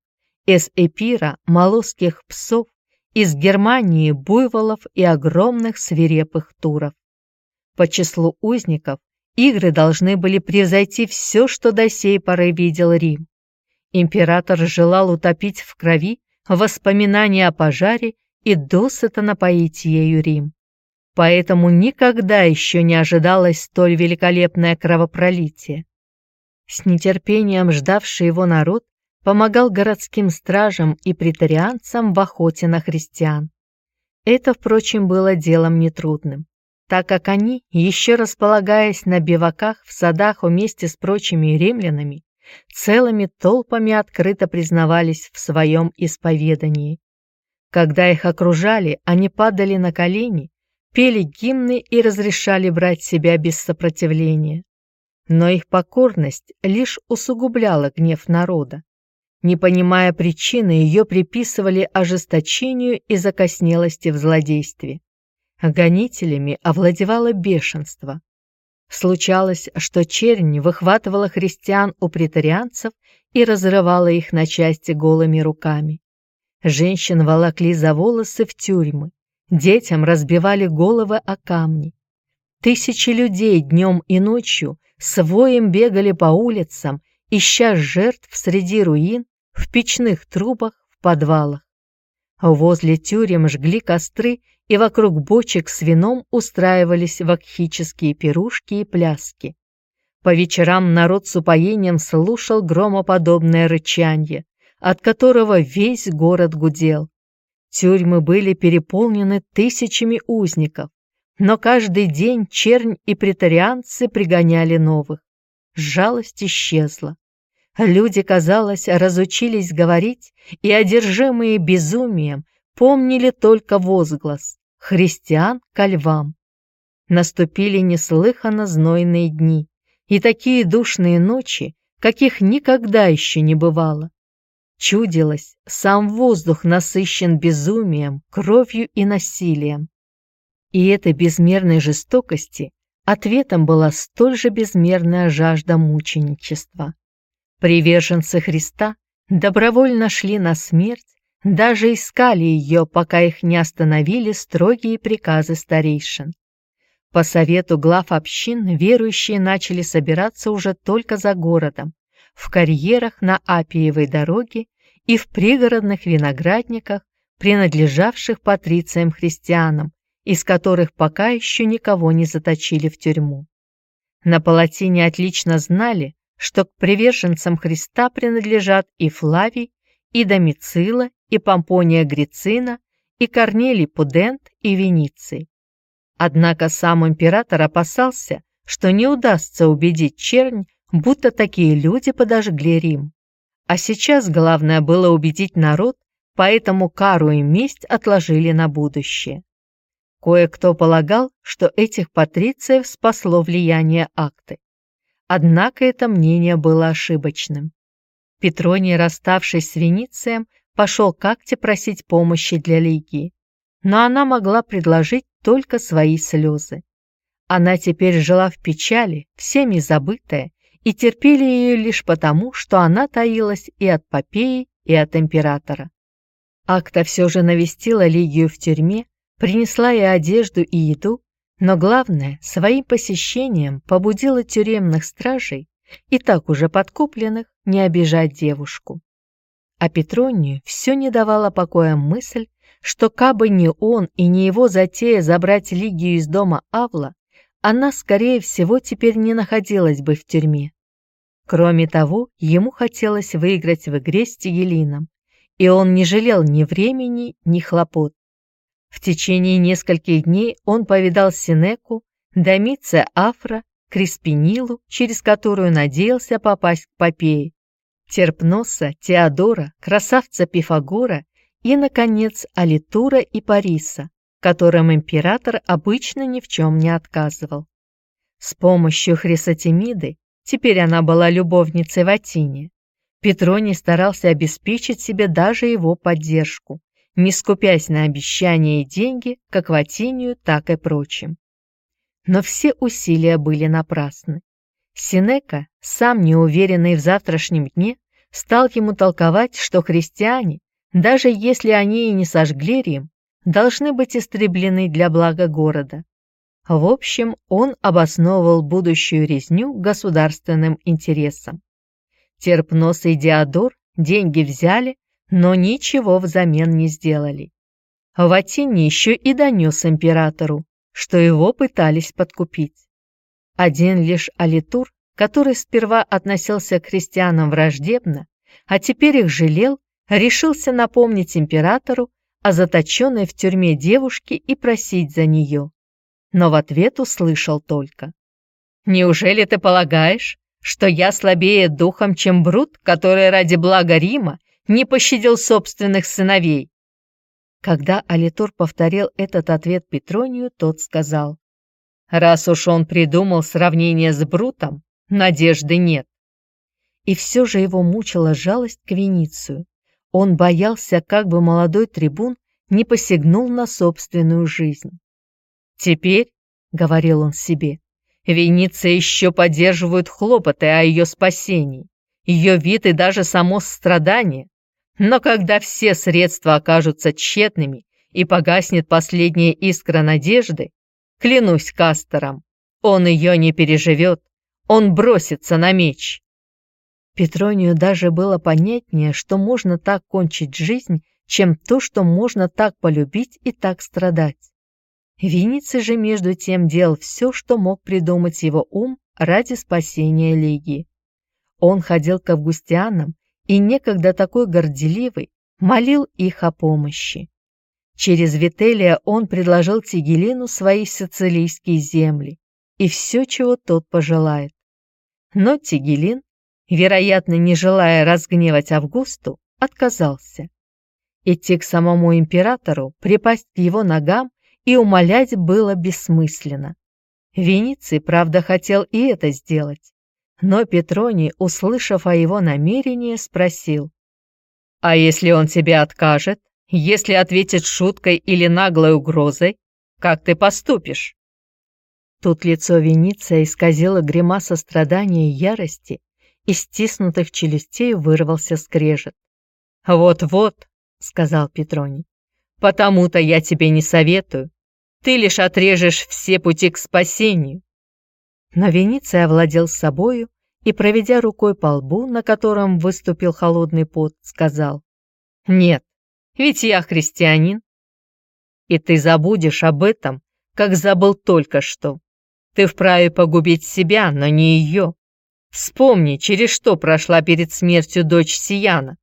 из Эпира молосских псов, из Германии буйволов и огромных свирепых туров. По числу узников игры должны были превзойти все, что до сей поры видел Рим. Император желал утопить в крови воспоминания о пожаре и досыта напоить ею Рим. Поэтому никогда еще не ожидалось столь великолепное кровопролитие. С нетерпением ждавший его народ помогал городским стражам и претарианцам в охоте на христиан. Это, впрочем, было делом нетрудным, так как они, еще располагаясь на биваках в садах вместе с прочими римлянами, целыми толпами открыто признавались в своем исповедании. Когда их окружали, они падали на колени, пели гимны и разрешали брать себя без сопротивления. Но их покорность лишь усугубляла гнев народа. Не понимая причины, ее приписывали ожесточению и закоснелости в злодействе. Гонителями овладевало бешенство. Случалось, что чернь выхватывала христиан у претарианцев и разрывала их на части голыми руками. Женщин волокли за волосы в тюрьмы, детям разбивали головы о камни. Тысячи людей днем и ночью с воем бегали по улицам, ища жертв среди руин, в печных трубах, в подвалах. Возле тюрем жгли костры, и вокруг бочек с вином устраивались вакхические пирушки и пляски. По вечерам народ с упоением слушал громоподобное рычанье, от которого весь город гудел. Тюрьмы были переполнены тысячами узников, но каждый день чернь и претарианцы пригоняли новых. Жалость исчезла. Люди, казалось, разучились говорить и, одержимые безумием, помнили только возглас «Христиан ко львам». Наступили неслыханно знойные дни и такие душные ночи, каких никогда еще не бывало. Чудилось, сам воздух насыщен безумием, кровью и насилием. И этой безмерной жестокости ответом была столь же безмерная жажда мученичества. Приверженцы Христа добровольно шли на смерть, даже искали ее, пока их не остановили строгие приказы старейшин. По совету глав общин верующие начали собираться уже только за городом, в карьерах на Апиевой дороге и в пригородных виноградниках, принадлежавших патрициям-христианам, из которых пока еще никого не заточили в тюрьму. На Палатине отлично знали, что к приверженцам Христа принадлежат и Флавий, и Домицила, и Помпония Грицина, и Корнелий Пудент, и Вениций. Однако сам император опасался, что не удастся убедить чернь, будто такие люди подожгли Рим. А сейчас главное было убедить народ, поэтому кару и месть отложили на будущее. Кое-кто полагал, что этих патрициев спасло влияние акты. Однако это мнение было ошибочным. Петроний, расставшись с Веницием, пошел к Акте просить помощи для Лигии, но она могла предложить только свои слезы. Она теперь жила в печали, всеми забытая, и терпели ее лишь потому, что она таилась и от Попеи, и от императора. Акта все же навестила Лигию в тюрьме, принесла ей одежду и еду, но главное, своим посещением побудило тюремных стражей, и так уже подкупленных, не обижать девушку. А Петронию все не давала покоя мысль, что кабы не он и не его затея забрать Лигию из дома Авла, она, скорее всего, теперь не находилась бы в тюрьме. Кроме того, ему хотелось выиграть в игре с Тигелином, и он не жалел ни времени, ни хлопот. В течение нескольких дней он повидал Синеку, Домиция Афра, Криспинилу, через которую надеялся попасть к Попее, Терпноса, Теодора, красавца Пифагора и, наконец, Алитура и Париса, которым император обычно ни в чем не отказывал. С помощью Хрисотемиды, теперь она была любовницей Ватине, Петроний старался обеспечить себе даже его поддержку не скупясь на обещания и деньги, как Ватинию, так и прочим. Но все усилия были напрасны. Синека, сам неуверенный в завтрашнем дне, стал ему толковать, что христиане, даже если они и не сожгли Рим, должны быть истреблены для блага города. В общем, он обосновывал будущую резню государственным интересам. Терпнос и Диодор деньги взяли, но ничего взамен не сделали. Ватини еще и донес императору, что его пытались подкупить. Один лишь Алитур, который сперва относился к христианам враждебно, а теперь их жалел, решился напомнить императору о заточенной в тюрьме девушке и просить за нее. Но в ответ услышал только. «Неужели ты полагаешь, что я слабее духом, чем Брут, который ради блага Рима не пощадил собственных сыновей. Когда Алитур повторил этот ответ Петронию, тот сказал, «Раз уж он придумал сравнение с Брутом, надежды нет». И все же его мучила жалость к Веницию. Он боялся, как бы молодой трибун не посягнул на собственную жизнь. «Теперь», — говорил он себе, — «Вениция еще поддерживают хлопоты о ее спасении, ее вид и даже само страдание, но когда все средства окажутся тщетными и погаснет последняя искра надежды, клянусь Кастером, Он ее не переживет, он бросится на меч. Петронию даже было понятнее, что можно так кончить жизнь, чем то, что можно так полюбить и так страдать. Виниций же между тем делал все, что мог придумать его ум ради спасения Лигии. Он ходил к августианам и, некогда такой горделивый, молил их о помощи. Через Вителия он предложил Тигелину свои сицилийские земли и все, чего тот пожелает. Но Тигелин, вероятно, не желая разгневать Августу, отказался. Идти к самому императору, припасть к его ногам и умолять было бессмысленно. Вениций, правда, хотел и это сделать, но Петроний, услышав о его намерении, спросил. «А если он тебе откажет? Если ответит шуткой или наглой угрозой? Как ты поступишь?» Тут лицо Вениция исказило гримаса страдания и ярости, из стиснутых челюстей вырвался скрежет. «Вот-вот», — сказал Петроний, — «потому-то я тебе не советую. Ты лишь отрежешь все пути к спасению. Но Вениций овладел собою и, проведя рукой по лбу, на котором выступил холодный пот, сказал, «Нет, ведь я христианин. И ты забудешь об этом, как забыл только что. Ты вправе погубить себя, но не ее. Вспомни, через что прошла перед смертью дочь Сияна».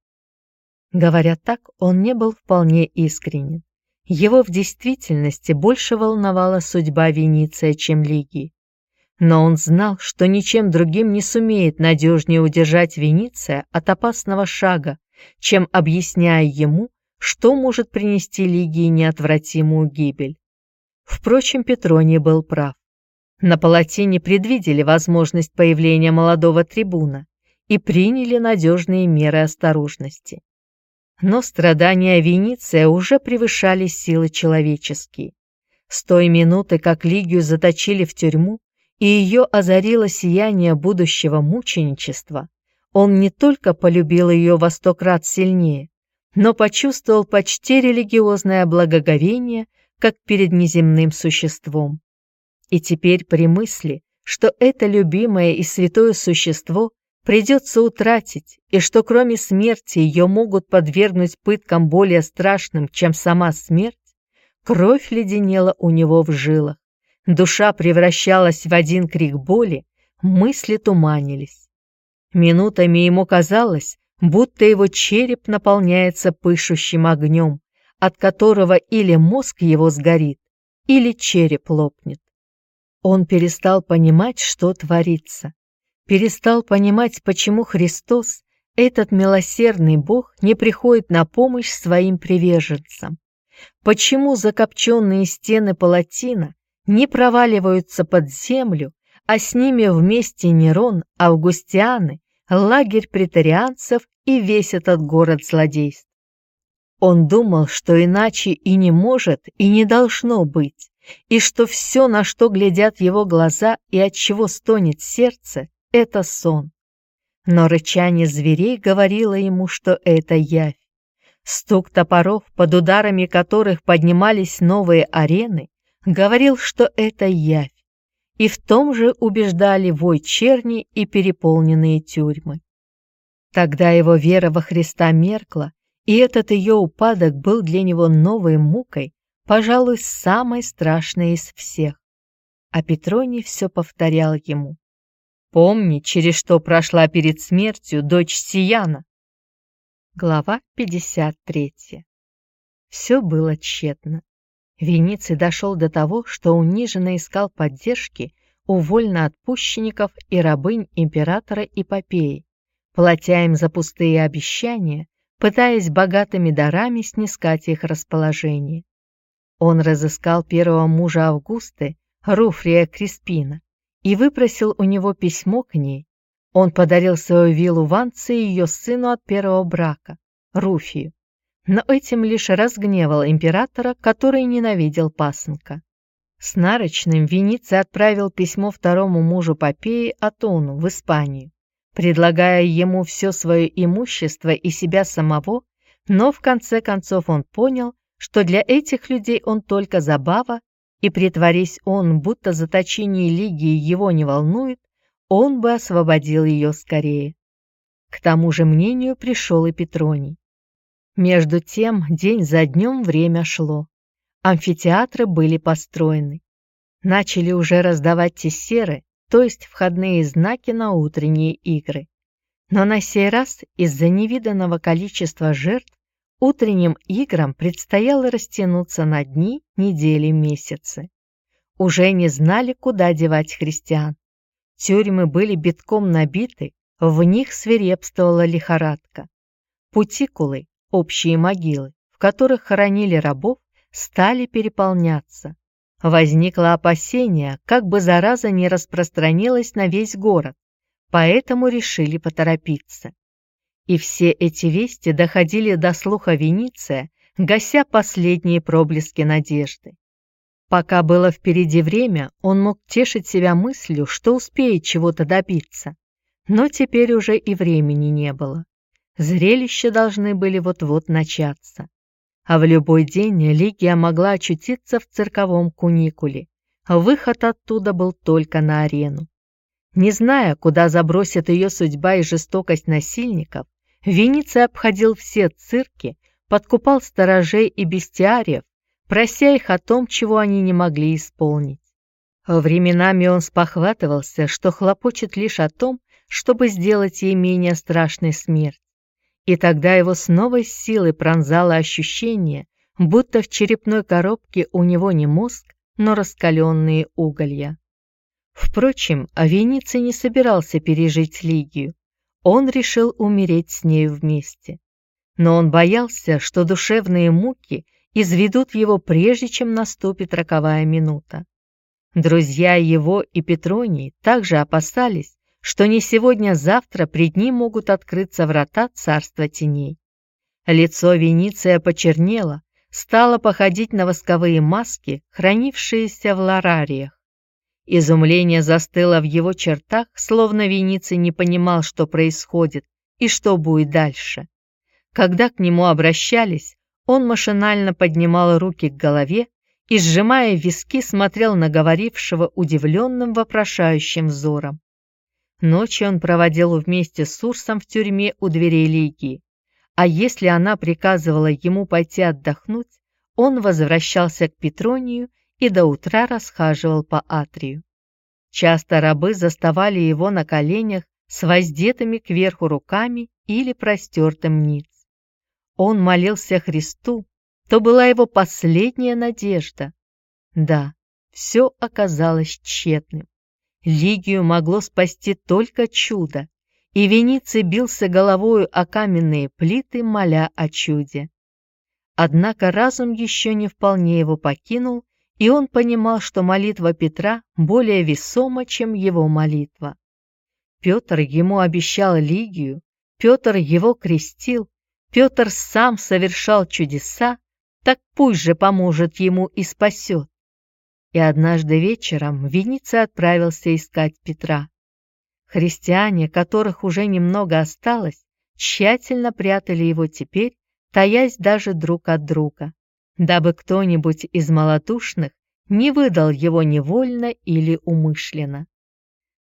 Говоря так, он не был вполне искренен. Его в действительности больше волновала судьба Вениция, чем Лигии. Но он знал, что ничем другим не сумеет надежнее удержать Вениция от опасного шага, чем объясняя ему, что может принести Лигии неотвратимую гибель. Впрочем, Петроний был прав. На палатине предвидели возможность появления молодого трибуна и приняли надежные меры осторожности. Но страдания Вениция уже превышали силы человеческие. С той минуты, как Лигию заточили в тюрьму, и ее озарило сияние будущего мученичества, он не только полюбил ее во сто крат сильнее, но почувствовал почти религиозное благоговение, как перед неземным существом. И теперь при мысли, что это любимое и святое существо придется утратить, и что кроме смерти ее могут подвергнуть пыткам более страшным, чем сама смерть, кровь леденела у него в жилах. Душа превращалась в один крик боли, мысли туманились. Минутами ему казалось, будто его череп наполняется пышущим огнем, от которого или мозг его сгорит, или череп лопнет. Он перестал понимать, что творится. Перестал понимать, почему Христос, этот милосердный Бог, не приходит на помощь своим приверженцам. Почему закопченные стены палатина не проваливаются под землю, а с ними вместе Нерон, Августианы, лагерь претарианцев и весь этот город злодейств. Он думал, что иначе и не может, и не должно быть, и что все, на что глядят его глаза и от чего стонет сердце, это сон. Но рычание зверей говорило ему, что это явь. Стук топоров, под ударами которых поднимались новые арены, говорил, что это явь, и в том же убеждали вой черни и переполненные тюрьмы. Тогда его вера во Христа меркла, и этот ее упадок был для него новой мукой, пожалуй, самой страшной из всех. А Петроний все повторял ему. «Помни, через что прошла перед смертью дочь Сияна». Глава 53 Все было тщетно. Вениций дошел до того, что униженно искал поддержки у вольноотпущенников и рабынь императора Ипопеи, платя им за пустые обещания, пытаясь богатыми дарами снискать их расположение. Он разыскал первого мужа Августы, Руфрия Криспина, и выпросил у него письмо к ней. Он подарил свою виллу Ванце ее сыну от первого брака, Руфию но этим лишь разгневал императора, который ненавидел пасынка. С нарочным Вениций отправил письмо второму мужу Попеи Атону в Испанию, предлагая ему все свое имущество и себя самого, но в конце концов он понял, что для этих людей он только забава, и притворись он, будто заточение Лигии его не волнует, он бы освободил ее скорее. К тому же мнению пришел и Петроний. Между тем день за днем время шло. Амфитеатры были построены. Начали уже раздавать тессеры, то есть входные знаки на утренние игры. Но на сей раз из-за невиданного количества жертв утренним играм предстояло растянуться на дни, недели, месяцы. Уже не знали, куда девать христиан. Тюрьмы были битком набиты, в них свирепствовала лихорадка. Путикулы, общие могилы, в которых хоронили рабов, стали переполняться. Возникло опасение, как бы зараза не распространилась на весь город, поэтому решили поторопиться. И все эти вести доходили до слуха Вениция, гася последние проблески надежды. Пока было впереди время, он мог тешить себя мыслью, что успеет чего-то добиться. Но теперь уже и времени не было. Зрелища должны были вот-вот начаться а в любой день Лигия могла очутиться в цирковом куникуле. Выход оттуда был только на арену. Не зная, куда забросит ее судьба и жестокость насильников, Венеция обходил все цирки, подкупал сторожей и бестиариев, прося их о том, чего они не могли исполнить. Временами он спохватывался, что хлопочет лишь о том, чтобы сделать ей менее страшной смерть. И тогда его с новой силой пронзало ощущение, будто в черепной коробке у него не мозг, но раскаленные уголья. Впрочем, Авениций не собирался пережить Лигию. Он решил умереть с нею вместе. Но он боялся, что душевные муки изведут его прежде, чем наступит роковая минута. Друзья его и Петроний также опасались, что не сегодня-завтра пред ним могут открыться врата царства теней. Лицо Вениция почернело, стало походить на восковые маски, хранившиеся в ларариях. Изумление застыло в его чертах, словно Вениций не понимал, что происходит и что будет дальше. Когда к нему обращались, он машинально поднимал руки к голове и, сжимая виски, смотрел на говорившего удивленным вопрошающим взором. Ночи он проводил вместе с Урсом в тюрьме у дверей Лигии, а если она приказывала ему пойти отдохнуть, он возвращался к Петронию и до утра расхаживал по Атрию. Часто рабы заставали его на коленях с воздетыми кверху руками или простертым ниц. Он молился Христу, то была его последняя надежда. Да, все оказалось тщетным. Лигию могло спасти только чудо, и Вениций бился головою о каменные плиты, моля о чуде. Однако разум еще не вполне его покинул, и он понимал, что молитва Петра более весома, чем его молитва. Петр ему обещал Лигию, Петр его крестил, Петр сам совершал чудеса, так пусть же поможет ему и спасет. И однажды вечером Веница отправился искать Петра. Христиане, которых уже немного осталось, тщательно прятали его теперь, таясь даже друг от друга, дабы кто-нибудь из малодушных не выдал его невольно или умышленно.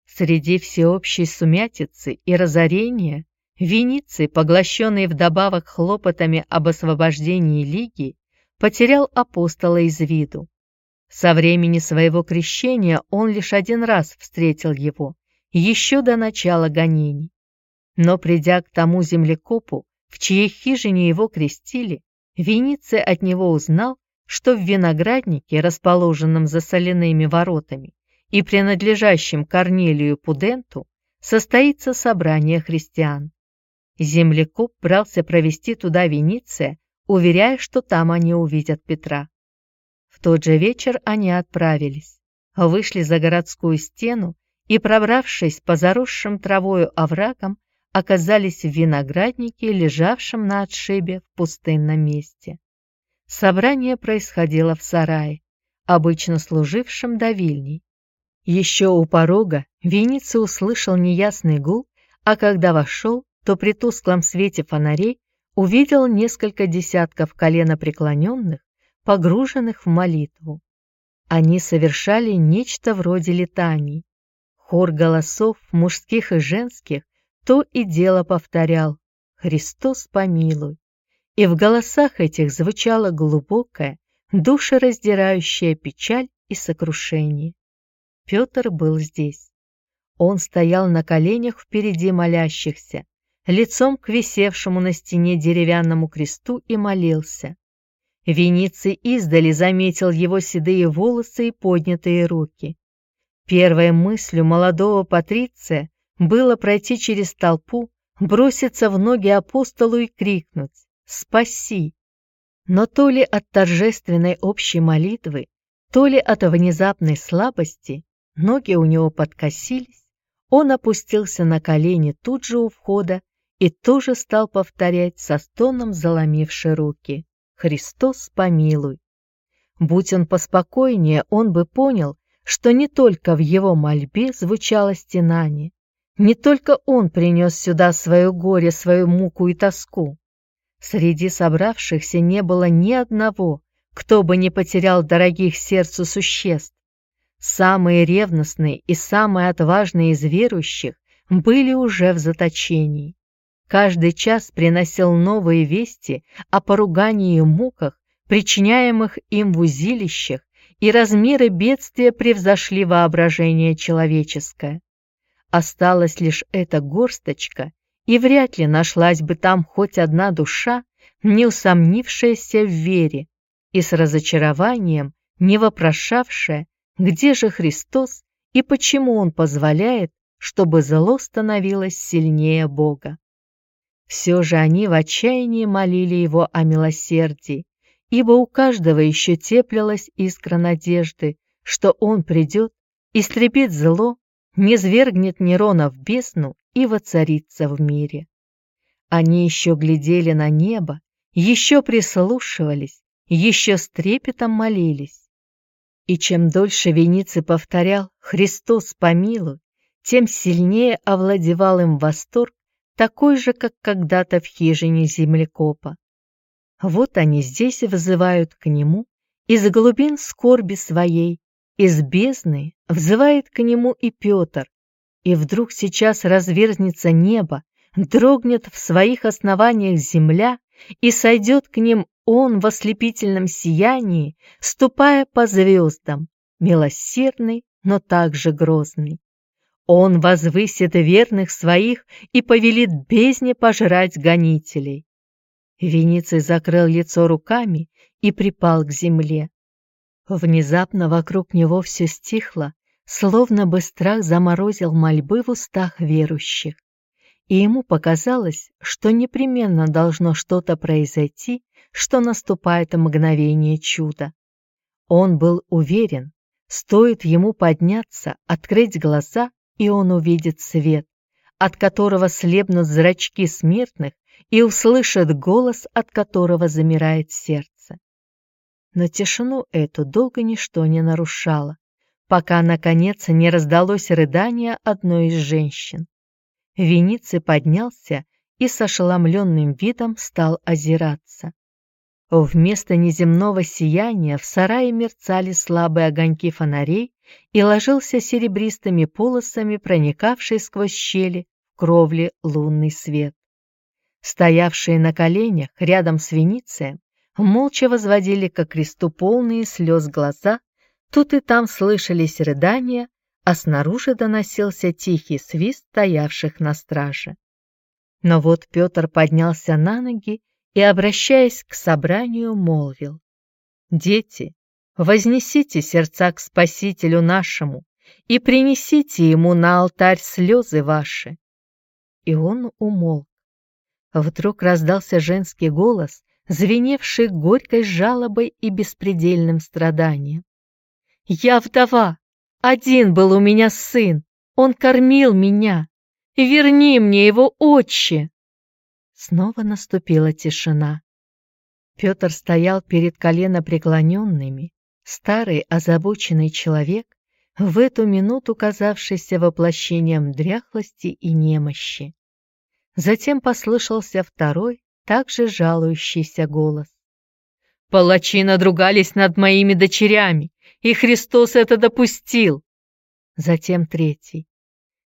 Среди всеобщей сумятицы и разорения Вениций, поглощенный вдобавок хлопотами об освобождении Лиги, потерял апостола из виду. Со времени своего крещения он лишь один раз встретил его, еще до начала гонений. Но придя к тому землекопу, в чьей хижине его крестили, Вениций от него узнал, что в винограднике, расположенном за соляными воротами и принадлежащем Корнелию Пуденту, состоится собрание христиан. Землекоп брался провести туда Вениция, уверяя, что там они увидят Петра. В тот же вечер они отправились, вышли за городскую стену и, пробравшись по заросшим травою оврагам, оказались в винограднике, лежавшем на отшибе в пустынном месте. Собрание происходило в сарае, обычно служившем давильней. Еще у порога Веница услышал неясный гул, а когда вошел, то при тусклом свете фонарей увидел несколько десятков коленопреклоненных, погруженных в молитву. Они совершали нечто вроде летаний. Хор голосов, мужских и женских, то и дело повторял «Христос помилуй». И в голосах этих звучала глубокая, душераздирающая печаль и сокрушение. Петр был здесь. Он стоял на коленях впереди молящихся, лицом к висевшему на стене деревянному кресту и молился. Вениций издали заметил его седые волосы и поднятые руки. Первой мыслью молодого Патриция было пройти через толпу, броситься в ноги апостолу и крикнуть «Спаси!». Но то ли от торжественной общей молитвы, то ли от внезапной слабости ноги у него подкосились, он опустился на колени тут же у входа и тоже стал повторять со стоном заломивши руки «Христос помилуй». Будь он поспокойнее, он бы понял, что не только в его мольбе звучало стенание, не только он принес сюда свое горе, свою муку и тоску. Среди собравшихся не было ни одного, кто бы не потерял дорогих сердцу существ. Самые ревностные и самые отважные из верующих были уже в заточении. Каждый час приносил новые вести о поругании и муках, причиняемых им в узилищах, и размеры бедствия превзошли воображение человеческое. Осталась лишь эта горсточка, и вряд ли нашлась бы там хоть одна душа, не усомнившаяся в вере и с разочарованием не вопрошавшая, где же Христос и почему Он позволяет, чтобы зло становилось сильнее Бога. Все же они в отчаянии молили его о милосердии, ибо у каждого еще теплилась искра надежды, что он придет, истребит зло, не свергнет Нерона в бездну и воцарится в мире. Они еще глядели на небо, еще прислушивались, еще с трепетом молились. И чем дольше Вениций повторял «Христос помилуй», тем сильнее овладевал им восторг такой же, как когда-то в хижине землекопа. Вот они здесь вызывают к нему из глубин скорби своей, из бездны взывает к нему и Петр, и вдруг сейчас разверзнется небо, дрогнет в своих основаниях земля, и сойдет к ним он в ослепительном сиянии, ступая по звездам, милосердный, но также грозный. Он возвысит верных своих и повелит бездне пожрать гонителей. Вениций закрыл лицо руками и припал к земле. Внезапно вокруг него все стихло, словно бы страх заморозил мольбы в устах верующих. И ему показалось, что непременно должно что-то произойти, что наступает мгновение чуда. Он был уверен, стоит ему подняться, открыть глаза, и он увидит свет, от которого слепнут зрачки смертных и услышит голос, от которого замирает сердце. Но тишину эту долго ничто не нарушало, пока, наконец, не раздалось рыдание одной из женщин. Вениций поднялся и с ошеломленным видом стал озираться. Вместо неземного сияния в сарае мерцали слабые огоньки фонарей и ложился серебристыми полосами, проникавший сквозь щели в кровле лунный свет. Стоявшие на коленях рядом с Веницием молча возводили ко кресту полные слез глаза, тут и там слышались рыдания, а снаружи доносился тихий свист стоявших на страже. Но вот Петр поднялся на ноги и, обращаясь к собранию, молвил. «Дети, вознесите сердца к Спасителю нашему и принесите ему на алтарь слезы ваши». И он умолк. Вдруг раздался женский голос, звеневший горькой жалобой и беспредельным страданием. «Я вдова! Один был у меня сын! Он кормил меня! Верни мне его, отче!» Снова наступила тишина. Петр стоял перед коленопреклоненными, старый озабоченный человек, в эту минуту казавшийся воплощением дряхлости и немощи. Затем послышался второй, также жалующийся голос. «Палачи надругались над моими дочерями, и Христос это допустил. Затем третий.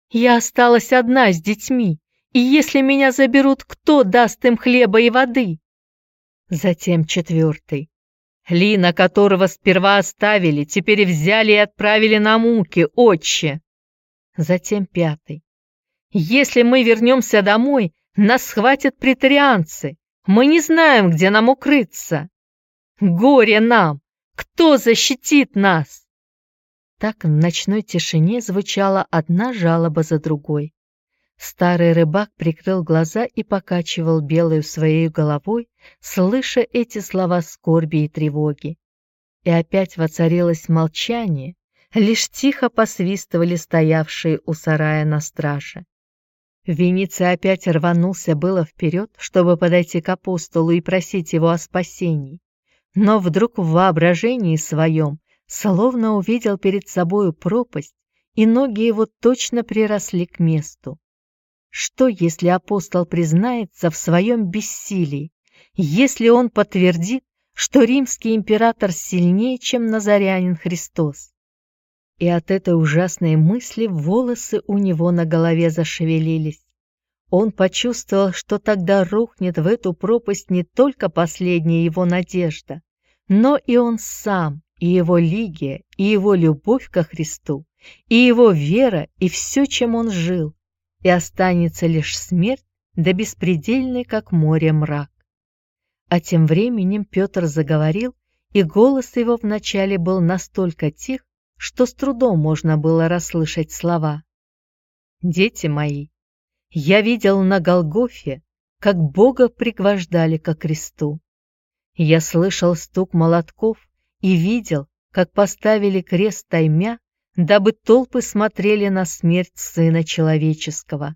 Я осталась одна с детьми, и если меня заберут, кто даст им хлеба и воды? Затем четвертый. Лина, которого сперва оставили, теперь взяли и отправили на муки, отче. Затем пятый. Если мы вернемся домой, нас схватят претарианцы. Мы не знаем, где нам укрыться. Горе нам! Кто защитит нас? Так в ночной тишине звучала одна жалоба за другой. Старый рыбак прикрыл глаза и покачивал белую своей головой, слыша эти слова скорби и тревоги. И опять воцарилось молчание, лишь тихо посвистывали стоявшие у сарая на страже. Венеция опять рванулся было вперед, чтобы подойти к апостолу и просить его о спасении, но вдруг в воображении своем словно увидел перед собою пропасть, и ноги его точно приросли к месту. Что, если апостол признается в своем бессилии, если он подтвердит, что римский император сильнее, чем назарянин Христос? И от этой ужасной мысли волосы у него на голове зашевелились. Он почувствовал, что тогда рухнет в эту пропасть не только последняя его надежда, но и он сам, и его лигия, и его любовь ко Христу, и его вера, и все, чем он жил, и останется лишь смерть, да беспредельный, как море, мрак. А тем временем Петр заговорил, и голос его вначале был настолько тих, что с трудом можно было расслышать слова. «Дети мои, я видел на Голгофе, как Бога пригвождали ко кресту. Я слышал стук молотков и видел, как поставили крест таймя, дабы толпы смотрели на смерть Сына Человеческого.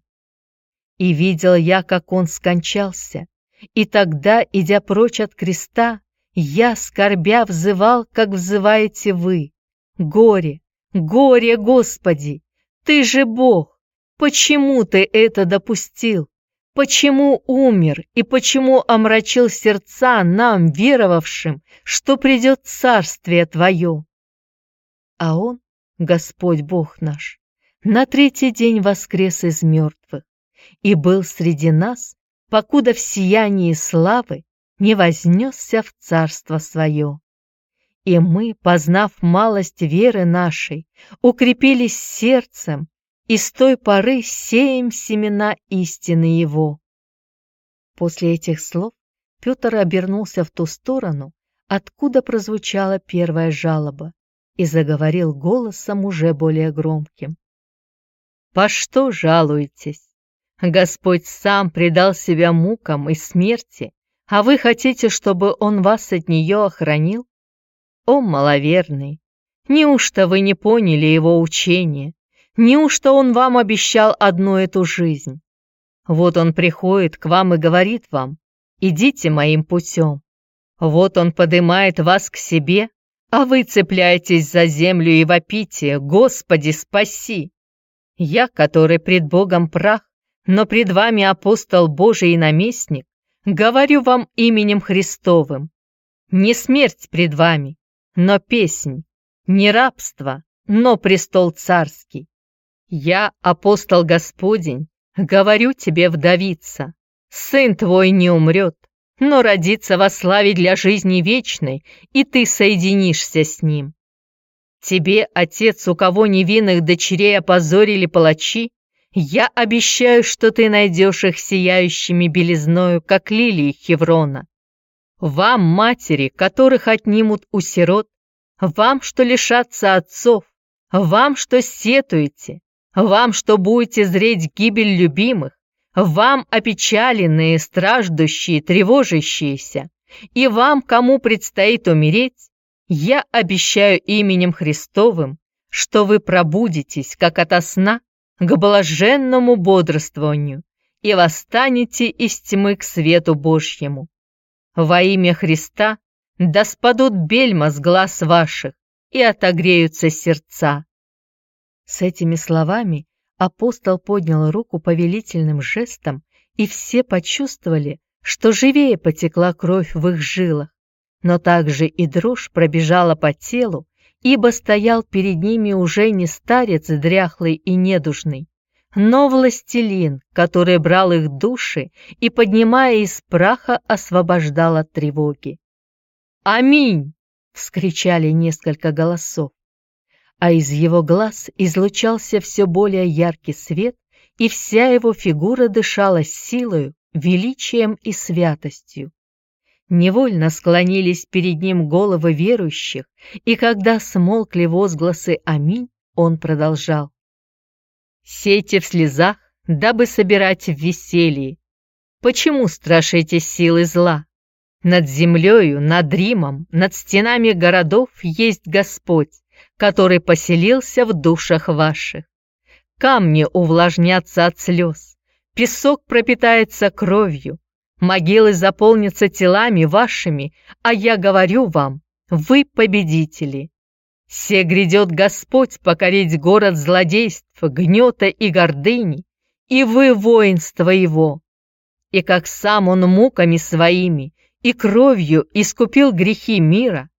И видел я, как Он скончался, и тогда, идя прочь от креста, я, скорбя, взывал, как взываете вы, Горе, горе, Господи! Ты же Бог! Почему ты это допустил? Почему умер и почему омрачил сердца нам, веровавшим, что придет царствие Твое? А Он, Господь Бог наш, на третий день воскрес из мертвых и был среди нас, покуда в сиянии славы не вознесся в царство свое. И мы, познав малость веры нашей, укрепились сердцем, и с той поры сеем семена истины Его. После этих слов Петр обернулся в ту сторону, откуда прозвучала первая жалоба, и заговорил голосом уже более громким. «По что жалуетесь? Господь сам предал себя мукам и смерти, а вы хотите, чтобы Он вас от нее охранил? О, маловерный! Неужто вы не поняли его учения? Неужто он вам обещал одну эту жизнь? Вот он приходит к вам и говорит вам, идите моим путем. Вот он подымает вас к себе, а вы цепляетесь за землю и вопите, Господи, спаси! Я, который пред Богом прах, но пред вами апостол Божий и наместник, говорю вам именем Христовым. Не смерть пред вами, но песнь, не рабство, но престол царский. Я, апостол Господень, говорю тебе, вдовица, сын твой не умрет, но родится во славе для жизни вечной, и ты соединишься с ним. Тебе, отец, у кого невинных дочерей опозорили палачи, я обещаю, что ты найдешь их сияющими белизною, как лилии Хеврона. Вам, матери, которых отнимут у сирот, вам, что лишатся отцов, вам, что сетуете, вам, что будете зреть гибель любимых, вам, опечаленные, страждущие, тревожащиеся, и вам, кому предстоит умереть, я обещаю именем Христовым, что вы пробудетесь, как ото сна, к блаженному бодрствованию и восстанете из тьмы к свету Божьему. Во имя Христа да спадут бельма с глаз ваших и отогреются сердца. С этими словами апостол поднял руку повелительным жестом, и все почувствовали, что живее потекла кровь в их жилах, но также и дрожь пробежала по телу, ибо стоял перед ними уже не старец дряхлый и недужный, но властелин, который брал их души и, поднимая из праха, освобождал от тревоги. «Аминь!» — вскричали несколько голосов, а из его глаз излучался все более яркий свет, и вся его фигура дышала силою, величием и святостью. Невольно склонились перед ним головы верующих, и когда смолкли возгласы «Аминь», он продолжал. Сейте в слезах, дабы собирать в веселье. Почему страшитесь силы зла? Над землею, над Римом, над стенами городов есть Господь, который поселился в душах ваших. Камни увлажнятся от слез, песок пропитается кровью, могилы заполнятся телами вашими, а я говорю вам, вы победители. Се грядет Господь покорить город злодейств, гнета и гордыни, и вы воинство его. И как сам он муками своими и кровью искупил грехи мира,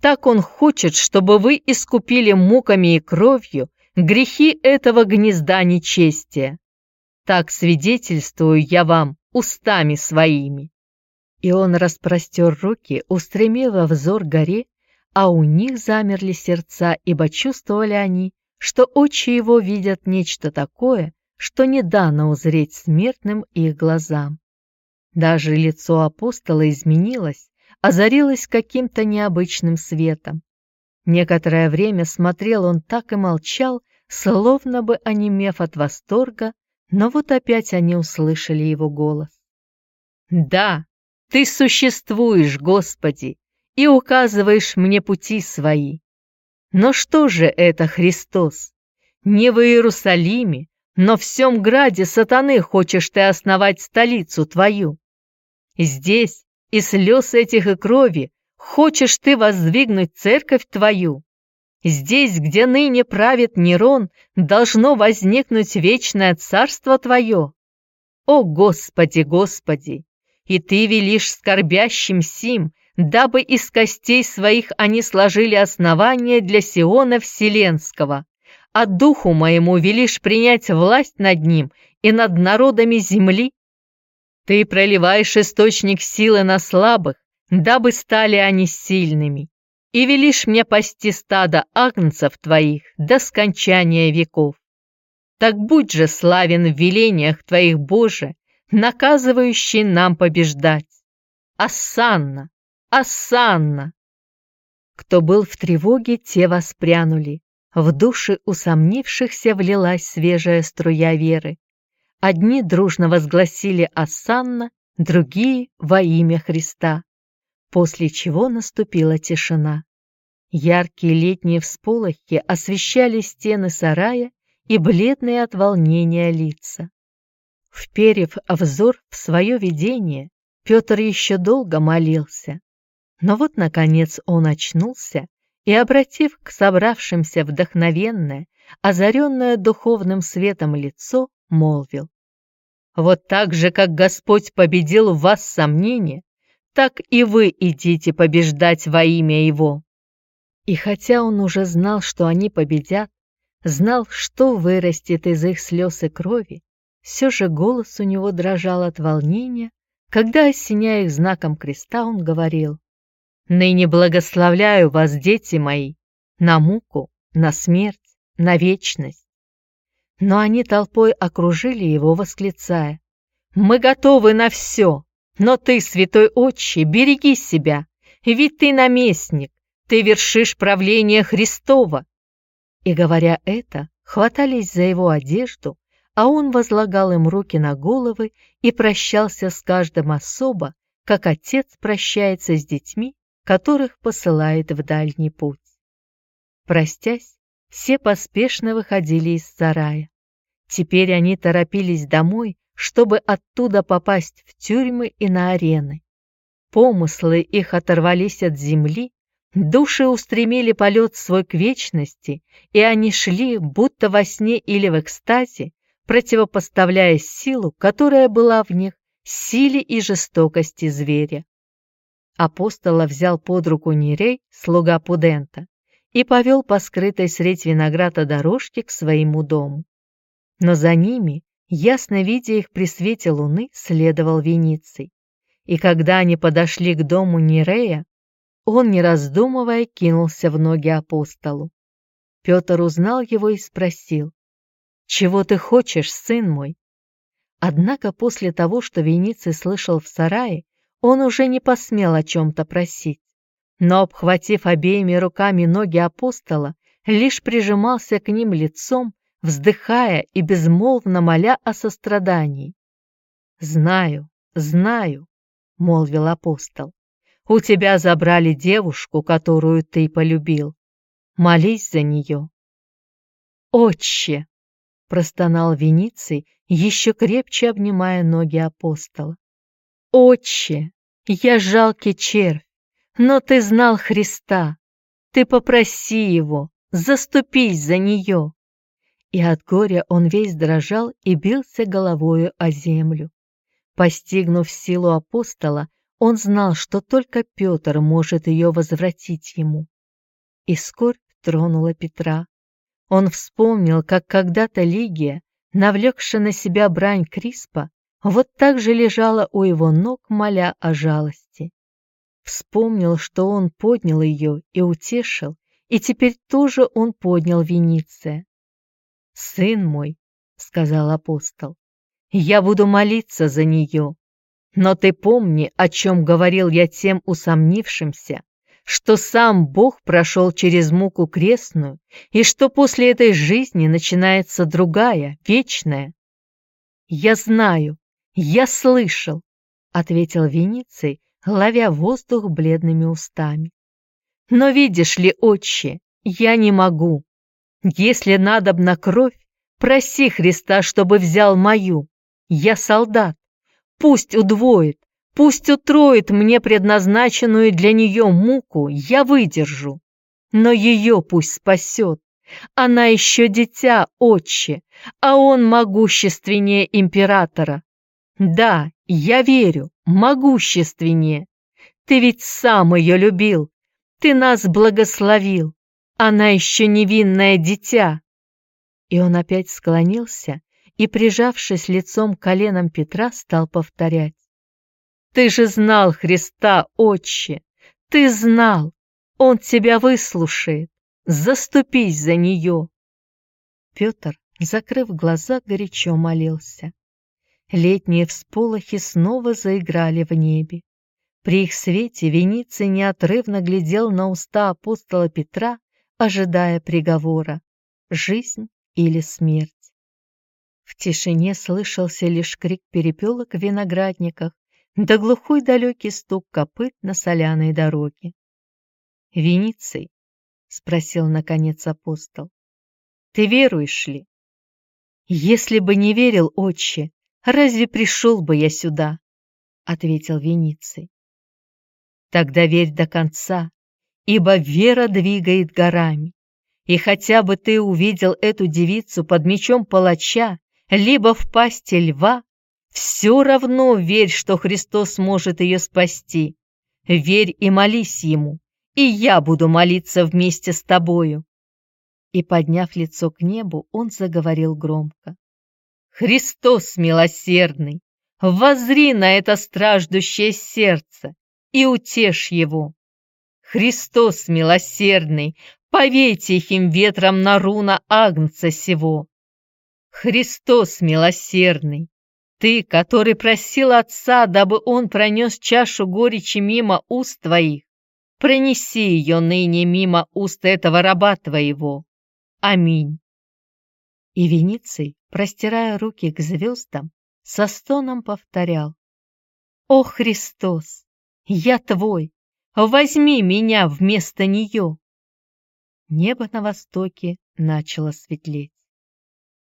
так он хочет, чтобы вы искупили муками и кровью грехи этого гнезда нечестия. Так свидетельствую я вам устами своими. И он распростер руки, устремив взор горе, а у них замерли сердца, ибо чувствовали они, что очи его видят нечто такое, что не дано узреть смертным их глазам. Даже лицо апостола изменилось, озарилось каким-то необычным светом. Некоторое время смотрел он так и молчал, словно бы онемев от восторга, но вот опять они услышали его голос. «Да, ты существуешь, Господи, и указываешь мне пути свои. Но что же это Христос? Не в Иерусалиме, но в всем граде сатаны хочешь ты основать столицу твою. Здесь и слез этих и крови хочешь ты воздвигнуть церковь твою. Здесь, где ныне правит Нерон, должно возникнуть вечное царство твое. О, Господи, Господи! И ты велишь скорбящим сим, дабы из костей своих они сложили основание для Сиона Вселенского, а духу моему велишь принять власть над ним и над народами земли. Ты проливаешь источник силы на слабых, дабы стали они сильными, и велишь мне пасти стадо агнцев твоих до скончания веков. Так будь же славен в велениях твоих, Боже, наказывающий нам побеждать. Ассанна, Асанна!» Кто был в тревоге, те воспрянули. В души усомнившихся влилась свежая струя веры. Одни дружно возгласили Асанна, другие — во имя Христа. После чего наступила тишина. Яркие летние всполохи освещали стены сарая и бледные от волнения лица. Вперев взор в свое видение, Петр еще долго молился. Но вот, наконец, он очнулся и, обратив к собравшимся вдохновенное, озаренное духовным светом лицо, молвил. «Вот так же, как Господь победил в вас сомнения, так и вы идите побеждать во имя Его». И хотя он уже знал, что они победят, знал, что вырастет из их слез и крови, все же голос у него дрожал от волнения, когда, осеняя их знаком креста, он говорил Ныне благословляю вас, дети мои, на муку, на смерть, на вечность. Но они толпой окружили его, восклицая. «Мы готовы на все, но ты, святой отче, береги себя, ведь ты наместник, ты вершишь правление Христова». И говоря это, хватались за его одежду, а он возлагал им руки на головы и прощался с каждым особо, как отец прощается с детьми, которых посылает в дальний путь. Простясь, все поспешно выходили из сарая. Теперь они торопились домой, чтобы оттуда попасть в тюрьмы и на арены. Помыслы их оторвались от земли, души устремили полет свой к вечности, и они шли, будто во сне или в экстазе, противопоставляя силу, которая была в них, силе и жестокости зверя. Апостола взял под руку Нерей, слуга Пудента, и повел по скрытой средь винограда дорожке к своему дому. Но за ними, ясно видя их при свете луны, следовал Вениций. И когда они подошли к дому Нерея, он, не раздумывая, кинулся в ноги апостолу. Петр узнал его и спросил, «Чего ты хочешь, сын мой?» Однако после того, что Вениций слышал в сарае, он уже не посмел о чем-то просить, но, обхватив обеими руками ноги апостола, лишь прижимался к ним лицом, вздыхая и безмолвно моля о сострадании. «Знаю, знаю», — молвил апостол, — «у тебя забрали девушку, которую ты полюбил. Молись за нее». «Отче!» — простонал Вениций, еще крепче обнимая ноги апостола. «Отче, я жалкий червь, но ты знал Христа. Ты попроси Его, заступись за нее». И от горя он весь дрожал и бился головою о землю. Постигнув силу апостола, он знал, что только Петр может ее возвратить ему. И скорбь тронула Петра. Он вспомнил, как когда-то Лигия, навлекшая на себя брань Криспа, вот так же лежала у его ног, моля о жалости. Вспомнил, что он поднял ее и утешил, и теперь тоже он поднял Вениция. «Сын мой», — сказал апостол, — «я буду молиться за нее. Но ты помни, о чем говорил я тем усомнившимся, что сам Бог прошел через муку крестную, и что после этой жизни начинается другая, вечная. Я знаю, «Я слышал», — ответил Вениций, ловя воздух бледными устами. «Но видишь ли, отче, я не могу. Если надобна кровь, проси Христа, чтобы взял мою. Я солдат. Пусть удвоит, пусть утроит мне предназначенную для нее муку, я выдержу. Но ее пусть спасет. Она еще дитя, отче, а он могущественнее императора. Да, я верю, могущественнее. Ты ведь сам ее любил, ты нас благословил. Она еще невинное дитя. И он опять склонился и, прижавшись лицом к коленам Петра, стал повторять. Ты же знал Христа, отче, ты знал, он тебя выслушает, заступись за нее. Петр, закрыв глаза, горячо молился. Летние всполохи снова заиграли в небе. При их свете Вениций неотрывно глядел на уста апостола Петра, ожидая приговора — жизнь или смерть. В тишине слышался лишь крик перепелок в виноградниках, да глухой далекий стук копыт на соляной дороге. «Вениций?» — спросил наконец апостол. «Ты веруешь ли?» «Если бы не верил, отче, разве пришел бы я сюда?» — ответил Вениций. «Тогда верь до конца, ибо вера двигает горами. И хотя бы ты увидел эту девицу под мечом палача, либо в пасти льва, все равно верь, что Христос может ее спасти. Верь и молись Ему, и я буду молиться вместе с тобою». И, подняв лицо к небу, он заговорил громко. Христос милосердный, воззри на это страждущее сердце и утешь его. Христос милосердный, повей тихим ветром на руна Агнца сего. Христос милосердный, ты, который просил Отца, дабы Он пронес чашу горечи мимо уст твоих, пронеси ее ныне мимо уст этого раба твоего. Аминь. И Вениций, простирая руки к звездам, со стоном повторял. «О, Христос, я Твой, возьми меня вместо нее!» Небо на востоке начало светлеть.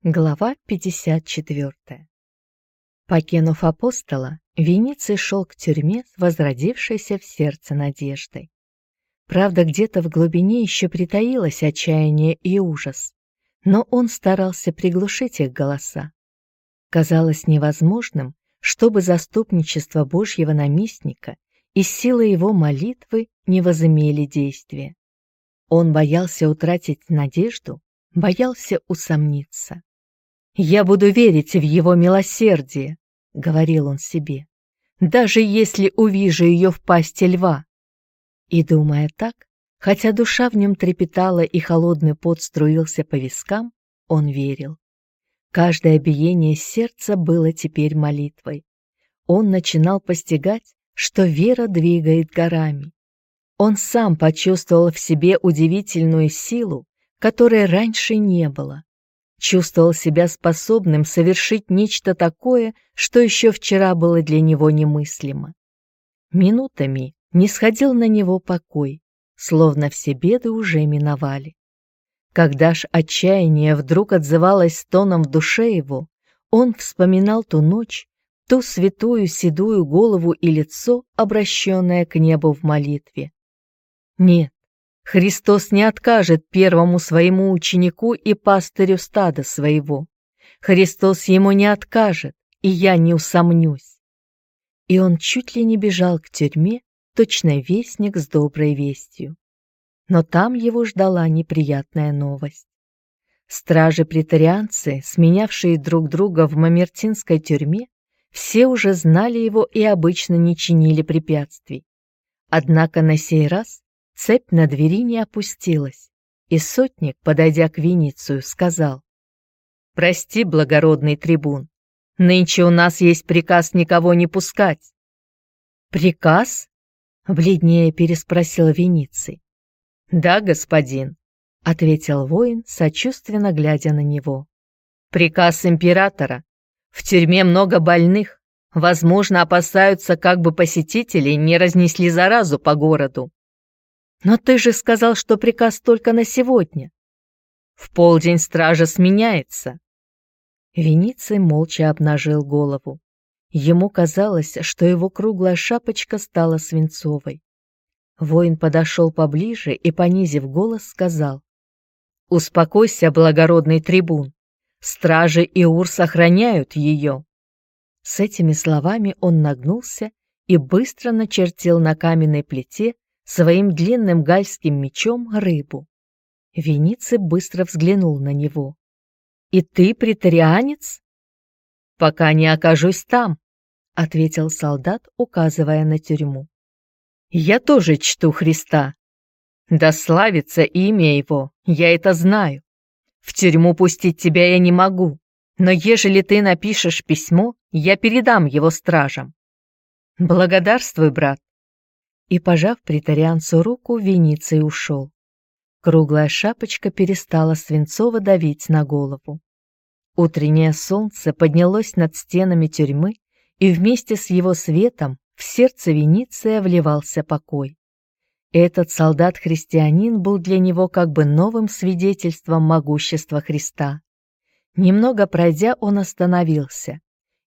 Глава 54 Покинув апостола, Вениций шел к тюрьме с возродившейся в сердце надеждой. Правда, где-то в глубине еще притаилось отчаяние и ужас но он старался приглушить их голоса. Казалось невозможным, чтобы заступничество Божьего наместника и сила его молитвы не возымели действия. Он боялся утратить надежду, боялся усомниться. «Я буду верить в его милосердие», — говорил он себе, «даже если увижу ее в пасти льва». И, думая так, хотя душа в нем трепетала и холодный пот струился по вискам, он верил. Каждое биение сердца было теперь молитвой. Он начинал постигать, что вера двигает горами. Он сам почувствовал в себе удивительную силу, которой раньше не было. Чувствовал себя способным совершить нечто такое, что еще вчера было для него немыслимо. Минутами не сходил на него покой, словно все беды уже миновали. Когда ж отчаяние вдруг отзывалось тоном в душе его, он вспоминал ту ночь, ту святую седую голову и лицо, обращенное к небу в молитве. Нет, Христос не откажет первому своему ученику и пастырю стада своего. Христос ему не откажет, и я не усомнюсь. И он чуть ли не бежал к тюрьме, точно вестник с доброй вестью. Но там его ждала неприятная новость. Стражи-претарианцы, сменявшие друг друга в Мамертинской тюрьме, все уже знали его и обычно не чинили препятствий. Однако на сей раз Цепь на двери не опустилась, и сотник, подойдя к Веницию, сказал, «Прости, благородный трибун, нынче у нас есть приказ никого не пускать». «Приказ?» — бледнее переспросил Вениций. «Да, господин», — ответил воин, сочувственно глядя на него. «Приказ императора. В тюрьме много больных. Возможно, опасаются, как бы посетители не разнесли заразу по городу. Но ты же сказал, что приказ только на сегодня. В полдень стража сменяется. Вениций молча обнажил голову. Ему казалось, что его круглая шапочка стала свинцовой. Воин подошел поближе и, понизив голос, сказал. «Успокойся, благородный трибун. Стражи и Урс охраняют ее». С этими словами он нагнулся и быстро начертил на каменной плите своим длинным гальским мечом рыбу. Вениций быстро взглянул на него. «И ты претарианец?» «Пока не окажусь там», — ответил солдат, указывая на тюрьму. «Я тоже чту Христа. Да славится имя его, я это знаю. В тюрьму пустить тебя я не могу, но ежели ты напишешь письмо, я передам его стражам. Благодарствуй, брат и, пожав притарианцу руку, Вениций ушел. Круглая шапочка перестала свинцово давить на голову. Утреннее солнце поднялось над стенами тюрьмы, и вместе с его светом в сердце Вениция вливался покой. Этот солдат-христианин был для него как бы новым свидетельством могущества Христа. Немного пройдя, он остановился,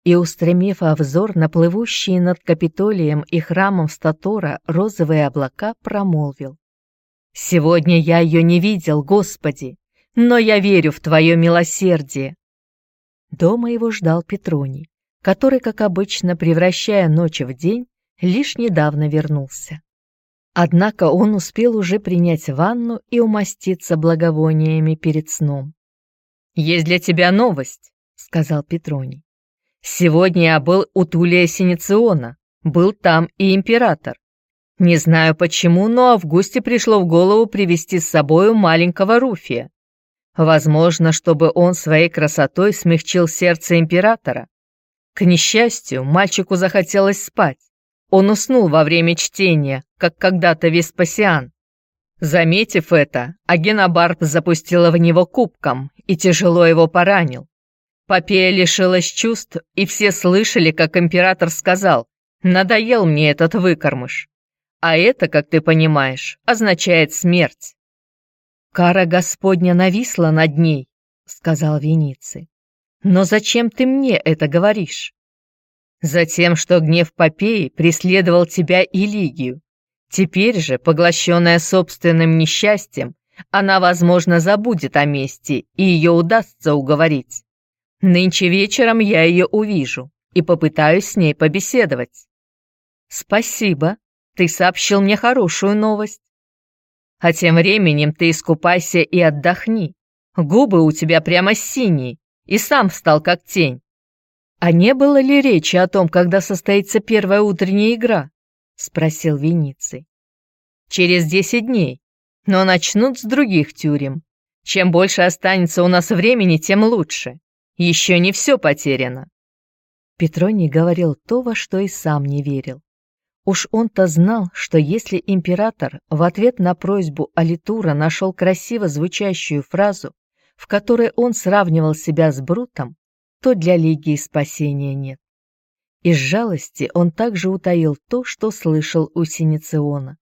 и, устремив взор на плывущие над Капитолием и храмом Статора розовые облака, промолвил. «Сегодня я ее не видел, Господи, но я верю в Твое милосердие». Дома его ждал Петроний, который, как обычно, превращая ночь в день, лишь недавно вернулся. Однако он успел уже принять ванну и умаститься благовониями перед сном. «Есть для тебя новость», — сказал Петроний. Сегодня я был у Тулия Синициона, был там и император. Не знаю почему, но Августе пришло в голову привести с собою маленького Руфия. Возможно, чтобы он своей красотой смягчил сердце императора. К несчастью, мальчику захотелось спать. Он уснул во время чтения, как когда-то Веспасиан. Заметив это, Агенобарб запустила в него кубком и тяжело его поранил. Попея лишилась чувств, и все слышали, как император сказал «Надоел мне этот выкормыш». А это, как ты понимаешь, означает смерть. «Кара Господня нависла над ней», — сказал Вениций. «Но зачем ты мне это говоришь?» «Затем, что гнев Попеи преследовал тебя и Лигию. Теперь же, поглощенная собственным несчастьем, она, возможно, забудет о мести, и ее удастся уговорить. Нынче вечером я ее увижу и попытаюсь с ней побеседовать. Спасибо, ты сообщил мне хорошую новость. А тем временем ты искупайся и отдохни. Губы у тебя прямо синие, и сам встал как тень. А не было ли речи о том, когда состоится первая утренняя игра? Спросил Вениций. Через десять дней, но начнут с других тюрем. Чем больше останется у нас времени, тем лучше. Еще не все потеряно. Петроний говорил то, во что и сам не верил. Уж он-то знал, что если император в ответ на просьбу Алитура нашел красиво звучащую фразу, в которой он сравнивал себя с Брутом, то для Лигии спасения нет. Из жалости он также утаил то, что слышал у Синициона.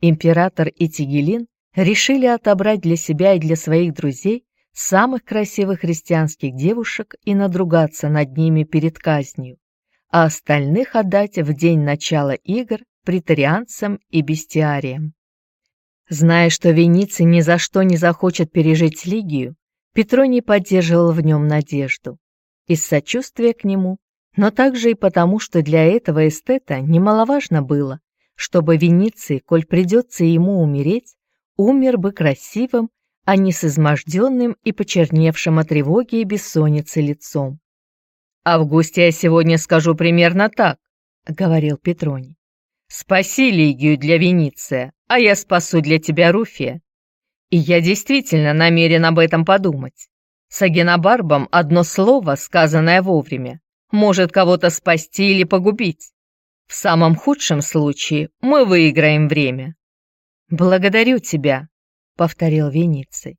Император и Тигелин решили отобрать для себя и для своих друзей самых красивых христианских девушек и надругаться над ними перед казнью а остальных отдать в день начала игр претарианцам и бестиариям. Зная, что Вениций ни за что не захочет пережить Лигию, Петроний поддерживал в нем надежду. Из сочувствия к нему, но также и потому, что для этого эстета немаловажно было, чтобы Вениций, коль придется ему умереть, умер бы красивым, а не с изможденным и почерневшим от тревоги и бессонницы лицом. «Августе я сегодня скажу примерно так», — говорил Петроний. «Спаси Лигию для Вениция, а я спасу для тебя Руфия. И я действительно намерен об этом подумать. С Агенобарбом одно слово, сказанное вовремя, может кого-то спасти или погубить. В самом худшем случае мы выиграем время». «Благодарю тебя», — повторил Вениций.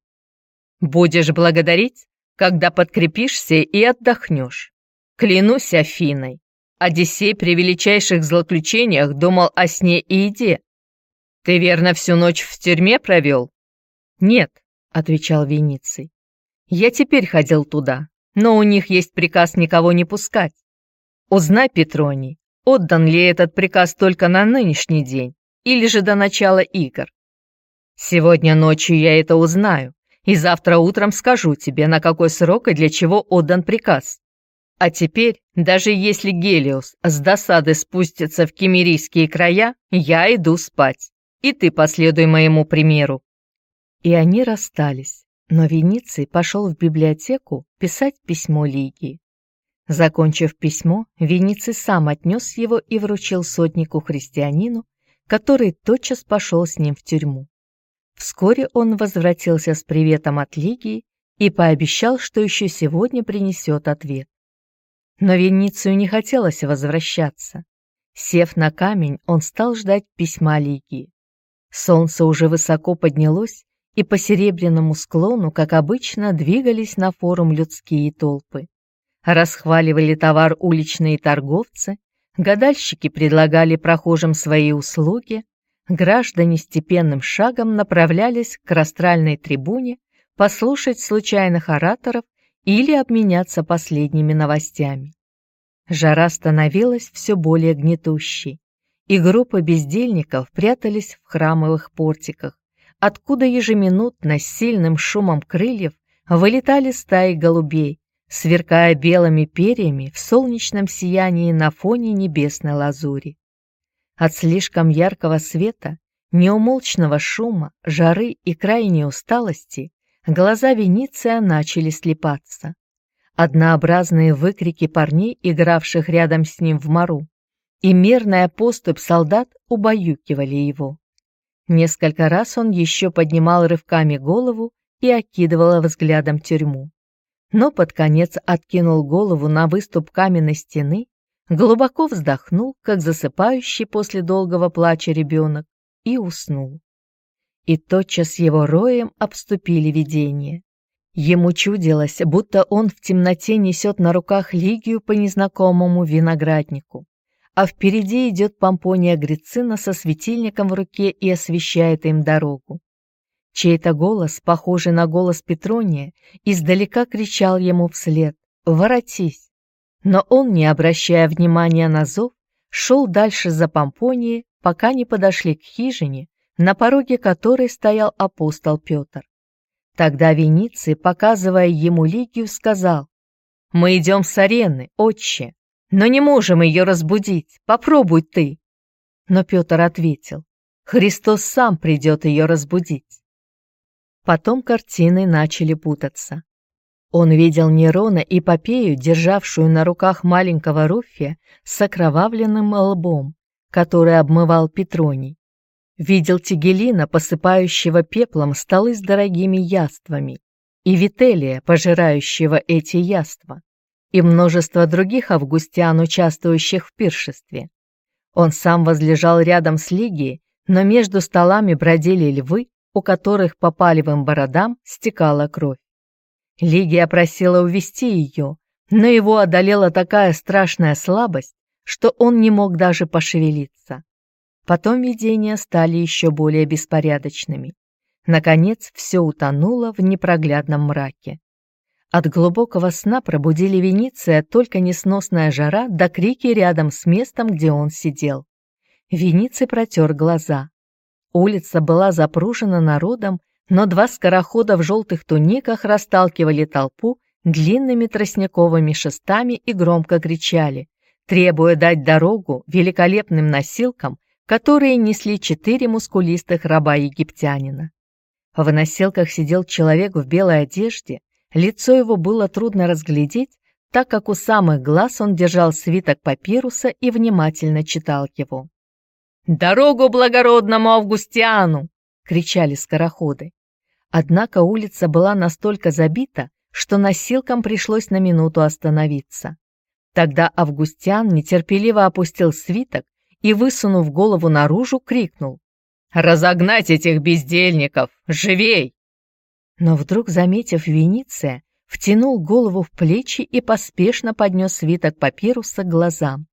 «Будешь благодарить, когда подкрепишься и отдохнешь. Клянусь Афиной, Одиссей при величайших злоключениях думал о сне и еде. Ты верно всю ночь в тюрьме провел? Нет, отвечал Вениций. Я теперь ходил туда, но у них есть приказ никого не пускать. Узнай, Петроний, отдан ли этот приказ только на нынешний день или же до начала игр. Сегодня ночью я это узнаю, и завтра утром скажу тебе, на какой срок и для чего отдан приказ. А теперь, даже если Гелиос с досады спустится в кемерийские края, я иду спать. И ты последуй моему примеру». И они расстались, но Вениций пошел в библиотеку писать письмо Лигии. Закончив письмо, Вениций сам отнес его и вручил сотнику-христианину, который тотчас пошел с ним в тюрьму. Вскоре он возвратился с приветом от Лигии и пообещал, что еще сегодня принесет ответ. Но Веницию не хотелось возвращаться. Сев на камень, он стал ждать письма Лигии. Солнце уже высоко поднялось, и по серебряному склону, как обычно, двигались на форум людские толпы. Расхваливали товар уличные торговцы, гадальщики предлагали прохожим свои услуги, граждане степенным шагом направлялись к растральной трибуне послушать случайных ораторов или обменяться последними новостями. Жара становилась все более гнетущей, и группы бездельников прятались в храмовых портиках, откуда ежеминутно с сильным шумом крыльев вылетали стаи голубей, сверкая белыми перьями в солнечном сиянии на фоне небесной лазури. От слишком яркого света, неумолчного шума, жары и крайней усталости глаза Вениция начали слепаться. Однообразные выкрики парней, игравших рядом с ним в мору, и мерная поступь солдат убаюкивали его. Несколько раз он еще поднимал рывками голову и окидывал взглядом тюрьму. Но под конец откинул голову на выступ каменной стены, глубоко вздохнул, как засыпающий после долгого плача ребенок, и уснул и тотчас его роем обступили видения. Ему чудилось, будто он в темноте несет на руках Лигию по незнакомому винограднику, а впереди идет Помпония Грицина со светильником в руке и освещает им дорогу. Чей-то голос, похожий на голос Петрония, издалека кричал ему вслед «Воротись!». Но он, не обращая внимания на зов, шел дальше за Помпонией, пока не подошли к хижине, на пороге которой стоял апостол Петр. Тогда Вениций, показывая ему Лигию, сказал, «Мы идем с арены, отче, но не можем ее разбудить, попробуй ты». Но Петр ответил, Христос сам придет ее разбудить. Потом картины начали путаться. Он видел Нерона и Попею, державшую на руках маленького Руфия с окровавленным лбом, который обмывал Петроний. Видел Тигелина, посыпающего пеплом столы с дорогими яствами, и Вителия, пожирающего эти яства, и множество других августян, участвующих в пиршестве. Он сам возлежал рядом с Лигией, но между столами бродили львы, у которых по палевым бородам стекала кровь. Лигия просила увести ее, но его одолела такая страшная слабость, что он не мог даже пошевелиться. Потом видения стали еще более беспорядочными. Наконец, все утонуло в непроглядном мраке. От глубокого сна пробудили Вениция только несносная жара да крики рядом с местом, где он сидел. Вениций протер глаза. Улица была запружена народом, но два скорохода в желтых туниках расталкивали толпу длинными тростниковыми шестами и громко кричали, требуя дать дорогу великолепным носилкам, которые несли четыре мускулистых раба-египтянина. В носилках сидел человек в белой одежде, лицо его было трудно разглядеть, так как у самых глаз он держал свиток папируса и внимательно читал его. «Дорогу благородному Августиану!» — кричали скороходы. Однако улица была настолько забита, что носилкам пришлось на минуту остановиться. Тогда Августиан нетерпеливо опустил свиток и, высунув голову наружу, крикнул. «Разогнать этих бездельников! Живей!» Но вдруг, заметив Вениция, втянул голову в плечи и поспешно поднес свиток папируса к глазам.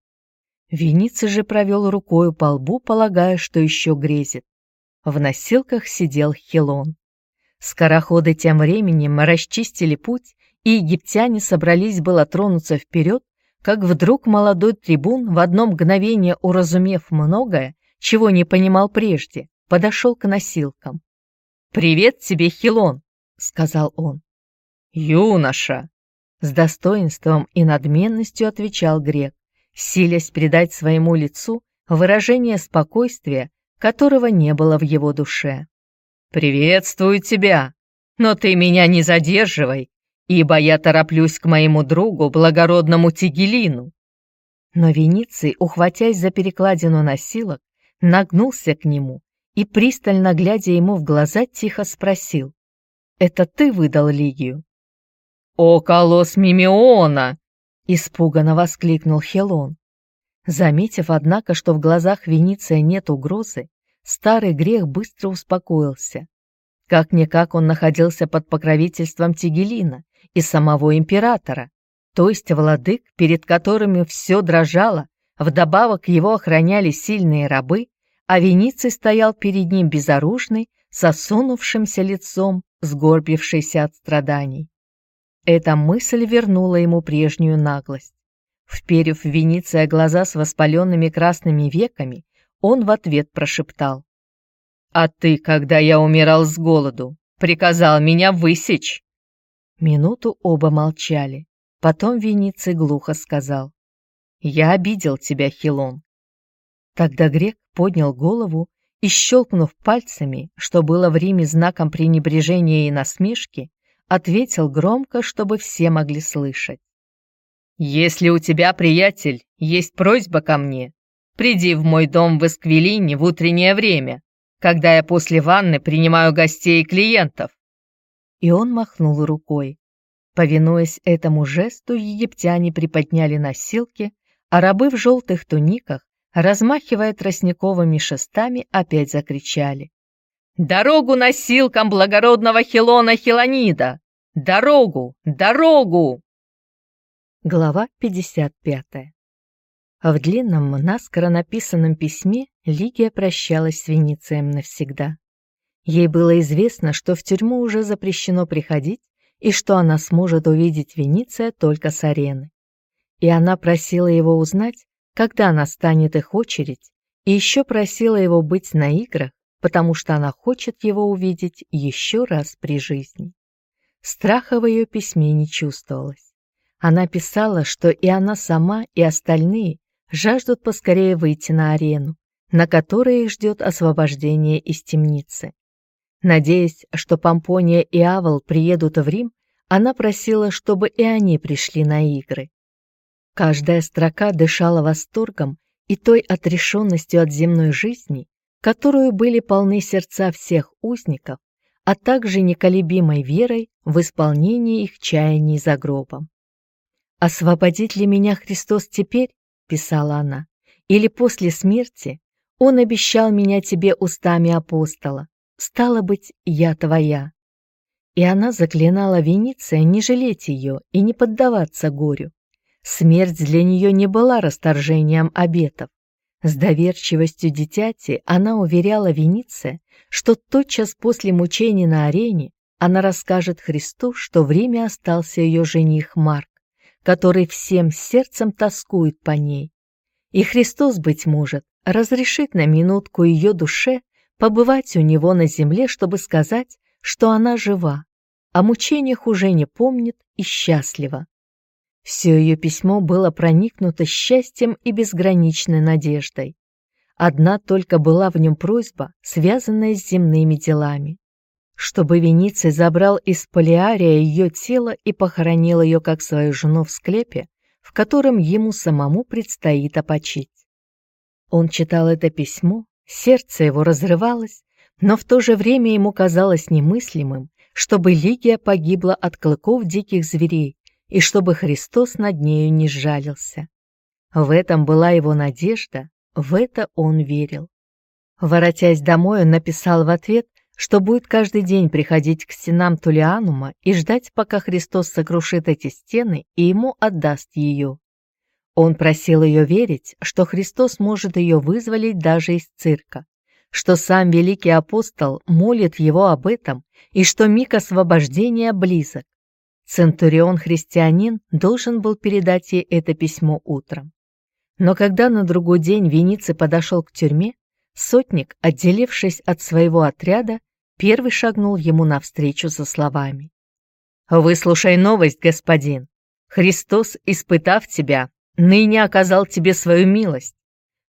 Вениций же провел рукою по лбу, полагая, что еще грезит. В носилках сидел Хилон. Скороходы тем временем расчистили путь, и египтяне собрались было тронуться вперед, как вдруг молодой трибун, в одно мгновение уразумев многое, чего не понимал прежде, подошел к носилкам. «Привет тебе, Хилон!» — сказал он. «Юноша!» — с достоинством и надменностью отвечал грек, силясь придать своему лицу выражение спокойствия, которого не было в его душе. «Приветствую тебя, но ты меня не задерживай, ибо я тороплюсь к моему другу, благородному Тигелину». Но Вениций, ухватясь за перекладину носилок, нагнулся к нему и, пристально глядя ему в глаза, тихо спросил. «Это ты выдал Лигию?» «О, колосс Мимеона!» — испуганно воскликнул Хелон. Заметив, однако, что в глазах Вениция нет угрозы, старый грех быстро успокоился. Как-никак он находился под покровительством Тигелина и самого императора, то есть владык, перед которыми все дрожало, вдобавок его охраняли сильные рабы, а Вениций стоял перед ним безоружный, сосунувшимся лицом, сгорбившийся от страданий. Эта мысль вернула ему прежнюю наглость. Вперев в Вениция глаза с воспаленными красными веками, он в ответ прошептал. «А ты, когда я умирал с голоду, приказал меня высечь!» Минуту оба молчали. Потом Вениций глухо сказал. «Я обидел тебя, Хилон». Тогда грек поднял голову и, щелкнув пальцами, что было в Риме знаком пренебрежения и насмешки, ответил громко, чтобы все могли слышать. «Если у тебя, приятель, есть просьба ко мне, Приди в мой дом в Эсквилине в утреннее время, когда я после ванны принимаю гостей и клиентов». И он махнул рукой. Повинуясь этому жесту, египтяне приподняли носилки, а рабы в желтых туниках, размахивая тростниковыми шестами, опять закричали. «Дорогу носилкам благородного Хилона Хилонида! Дорогу! Дорогу!» Глава 55 а в длинном, наскоро написанном письме Лигия прощалась с Веницием навсегда. Ей было известно, что в тюрьму уже запрещено приходить и что она сможет увидеть Вениция только с арены. И она просила его узнать, когда настанет их очередь, и еще просила его быть на играх, потому что она хочет его увидеть еще раз при жизни. Страха в ее письме не чувствовалось. Она писала, что и она сама, и остальные жаждут поскорее выйти на арену, на которой их ждет освобождение из темницы. Надеясь, что Помпония и Авал приедут в Рим, она просила, чтобы и они пришли на игры. Каждая строка дышала восторгом и той отрешенностью от земной жизни, которую были полны сердца всех узников, а также неколебимой верой в исполнении их чаяний за гробом. «Освободит ли меня Христос теперь?» — писала она. «Или после смерти? Он обещал меня тебе устами апостола. Стало быть, я твоя». И она заклинала Вениция не жалеть ее и не поддаваться горю. Смерть для нее не была расторжением обетов. С доверчивостью дитяти она уверяла Вениция, что тотчас после мучений на арене она расскажет Христу, что время остался ее жених Марк, который всем сердцем тоскует по ней. И Христос, быть может, разрешит на минутку ее душе побывать у него на земле, чтобы сказать, что она жива, о мучениях уже не помнит и счастлива. Все ее письмо было проникнуто счастьем и безграничной надеждой. Одна только была в нем просьба, связанная с земными делами. Чтобы Вениций забрал из Полиария ее тело и похоронил ее как свою жену в склепе, в котором ему самому предстоит опочить. Он читал это письмо, сердце его разрывалось, но в то же время ему казалось немыслимым, чтобы Лигия погибла от клыков диких зверей, и чтобы Христос над нею не сжалился. В этом была его надежда, в это он верил. Воротясь домой, он написал в ответ, что будет каждый день приходить к стенам Тулианума и ждать, пока Христос сокрушит эти стены и ему отдаст ее. Он просил ее верить, что Христос может ее вызволить даже из цирка, что сам великий апостол молит его об этом и что миг освобождения близок. Центурион-христианин должен был передать ей это письмо утром. Но когда на другой день Вениций подошел к тюрьме, сотник, отделившись от своего отряда, первый шагнул ему навстречу со словами. «Выслушай новость, господин. Христос, испытав тебя, ныне оказал тебе свою милость.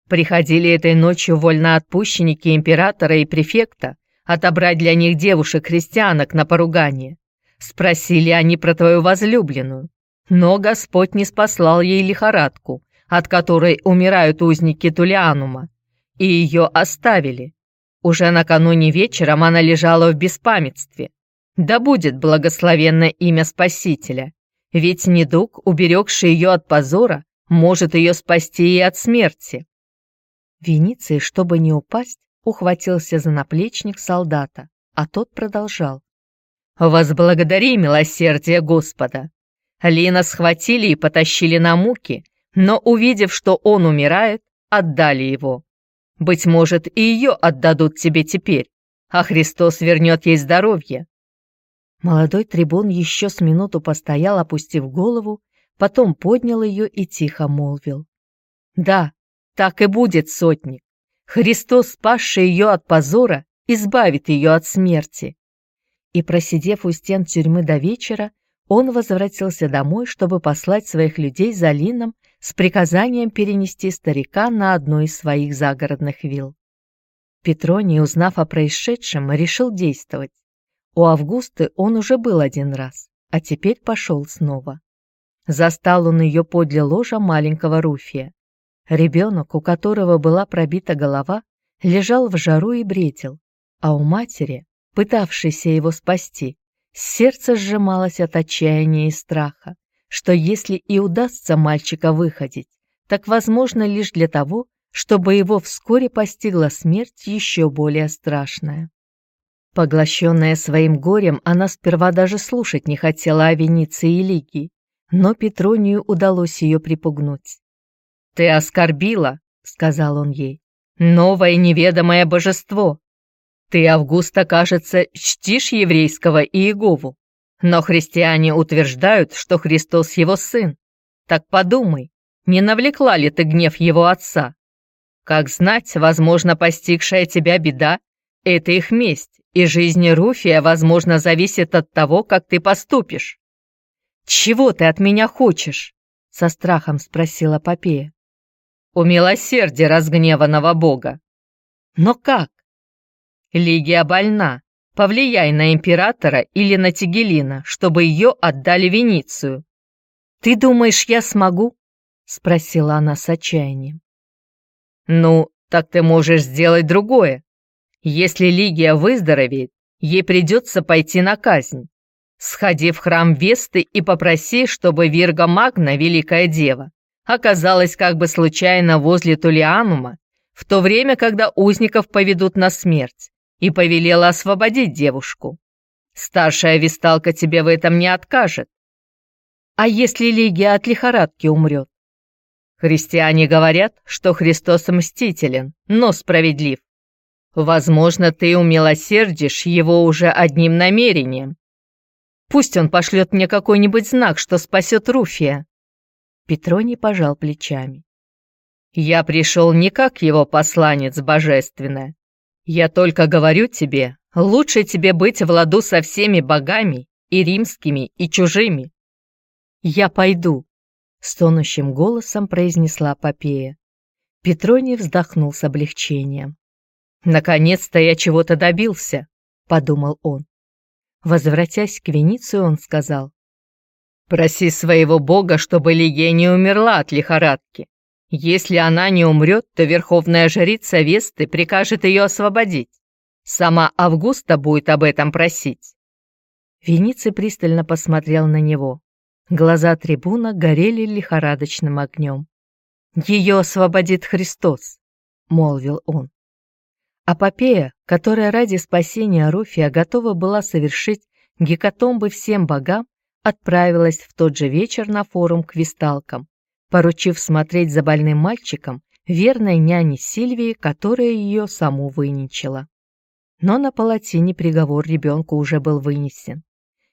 Приходили этой ночью вольноотпущенники императора и префекта отобрать для них девушек-христианок на поругание. Спросили они про твою возлюбленную, но Господь не спаслал ей лихорадку, от которой умирают узники Тулианума, и ее оставили. Уже накануне вечером она лежала в беспамятстве. Да будет благословенно имя Спасителя, ведь недуг, уберегший ее от позора, может ее спасти и от смерти. Вениций, чтобы не упасть, ухватился за наплечник солдата, а тот продолжал. «Возблагодари милосердие Господа!» Лина схватили и потащили на муки, но, увидев, что он умирает, отдали его. Быть может, и ее отдадут тебе теперь, а Христос вернет ей здоровье. Молодой трибун еще с минуту постоял, опустив голову, потом поднял ее и тихо молвил. «Да, так и будет, сотник. Христос, спасший ее от позора, избавит ее от смерти и, просидев у стен тюрьмы до вечера, он возвратился домой, чтобы послать своих людей за Лином с приказанием перенести старика на одну из своих загородных вилл. Петроний, узнав о происшедшем, решил действовать. У Августы он уже был один раз, а теперь пошел снова. Застал он ее подле ложа маленького Руфия. Ребенок, у которого была пробита голова, лежал в жару и бредил, а у матери пытавшийся его спасти, сердце сжималось от отчаяния и страха, что если и удастся мальчика выходить, так возможно лишь для того, чтобы его вскоре постигла смерть еще более страшная. Поглощенная своим горем, она сперва даже слушать не хотела о Венеции и Лигии, но Петронию удалось ее припугнуть. «Ты оскорбила», — сказал он ей, — «новое неведомое божество, ты, Августа, кажется, чтишь еврейского Иегову, но христиане утверждают, что Христос его сын. Так подумай, не навлекла ли ты гнев его отца? Как знать, возможно, постигшая тебя беда — это их месть, и жизнь Руфия, возможно, зависит от того, как ты поступишь. «Чего ты от меня хочешь?» — со страхом спросила Попея. «У милосердия разгневанного Бога», Но как? Лигия больна. Повлияй на императора или на Тигелина, чтобы ее отдали Веницию. Ты думаешь, я смогу? Спросила она с отчаянием. Ну, так ты можешь сделать другое. Если Лигия выздоровеет, ей придется пойти на казнь. Сходи в храм Весты и попроси, чтобы Вирга Магна, Великая Дева, оказалась как бы случайно возле Тулианума в то время, когда узников поведут на смерть, и повелела освободить девушку. Старшая висталка тебе в этом не откажет. А если Лигия от лихорадки умрет? Христиане говорят, что Христос мстителен, но справедлив. Возможно, ты умилосердишь его уже одним намерением. Пусть он пошлет мне какой-нибудь знак, что спасет Руфия. Петроний пожал плечами. Я пришел не как его посланец божественная. Я только говорю тебе, лучше тебе быть в ладу со всеми богами, и римскими, и чужими. Я пойду, стонущим голосом произнесла Попея. Петроний вздохнул с облегчением. «Наконец-то я чего-то добился», — подумал он. Возвратясь к Веницию, он сказал. «Проси своего бога, чтобы Лигия не умерла от лихорадки. Если она не умрет, то верховная жрица Весты прикажет ее освободить. Сама Августа будет об этом просить. Вениций пристально посмотрел на него. Глаза трибуна горели лихорадочным огнем. «Ее освободит Христос», — молвил он. Апопея, которая ради спасения Руфия готова была совершить гекатомбы всем богам, отправилась в тот же вечер на форум к висталкам, поручив смотреть за больным мальчиком верной няне Сильвии, которая ее саму выничала. Но на палатине приговор ребенку уже был вынесен.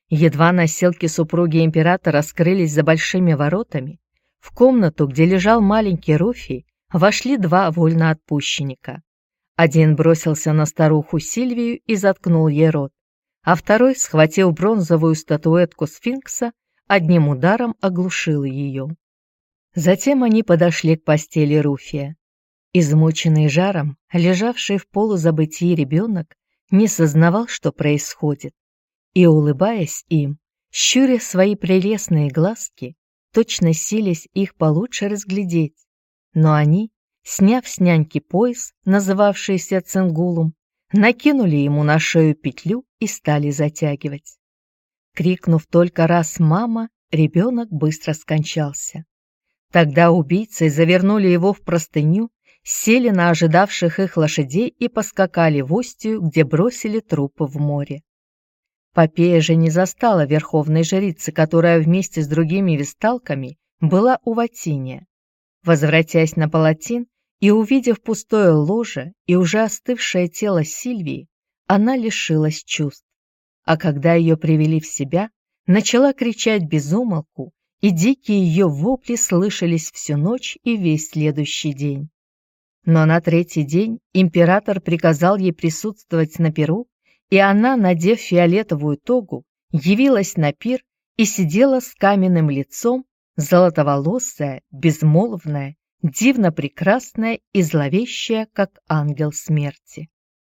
Едва носилки супруги императора скрылись за большими воротами, в комнату, где лежал маленький Руфий, вошли два вольноотпущенника. Один бросился на старуху Сильвию и заткнул ей рот, а второй, схватив бронзовую статуэтку сфинкса, одним ударом оглушил ее. Затем они подошли к постели Руфия. Измученный жаром, лежавший в полузабытии ребенок, не сознавал, что происходит, и, улыбаясь им, щуря свои прелестные глазки, точно сились их получше разглядеть. Но они, сняв с няньки пояс, называвшийся цингулум, накинули ему на шею петлю и стали затягивать. Крикнув только раз «мама», ребенок быстро скончался. Тогда убийцы завернули его в простыню, сели на ожидавших их лошадей и поскакали в Остию, где бросили трупы в море. Попея же не застала верховной жрицы, которая вместе с другими висталками была у Ватиния. Возвратясь на палатин и увидев пустое ложе и уже остывшее тело Сильвии, она лишилась чувств. А когда ее привели в себя, начала кричать без умолку, и дикие ее вопли слышались всю ночь и весь следующий день. Но на третий день император приказал ей присутствовать на перу, и она, надев фиолетовую тогу, явилась на пир и сидела с каменным лицом, золотоволосая, безмолвная, дивно прекрасная и зловещая, как ангел смерти.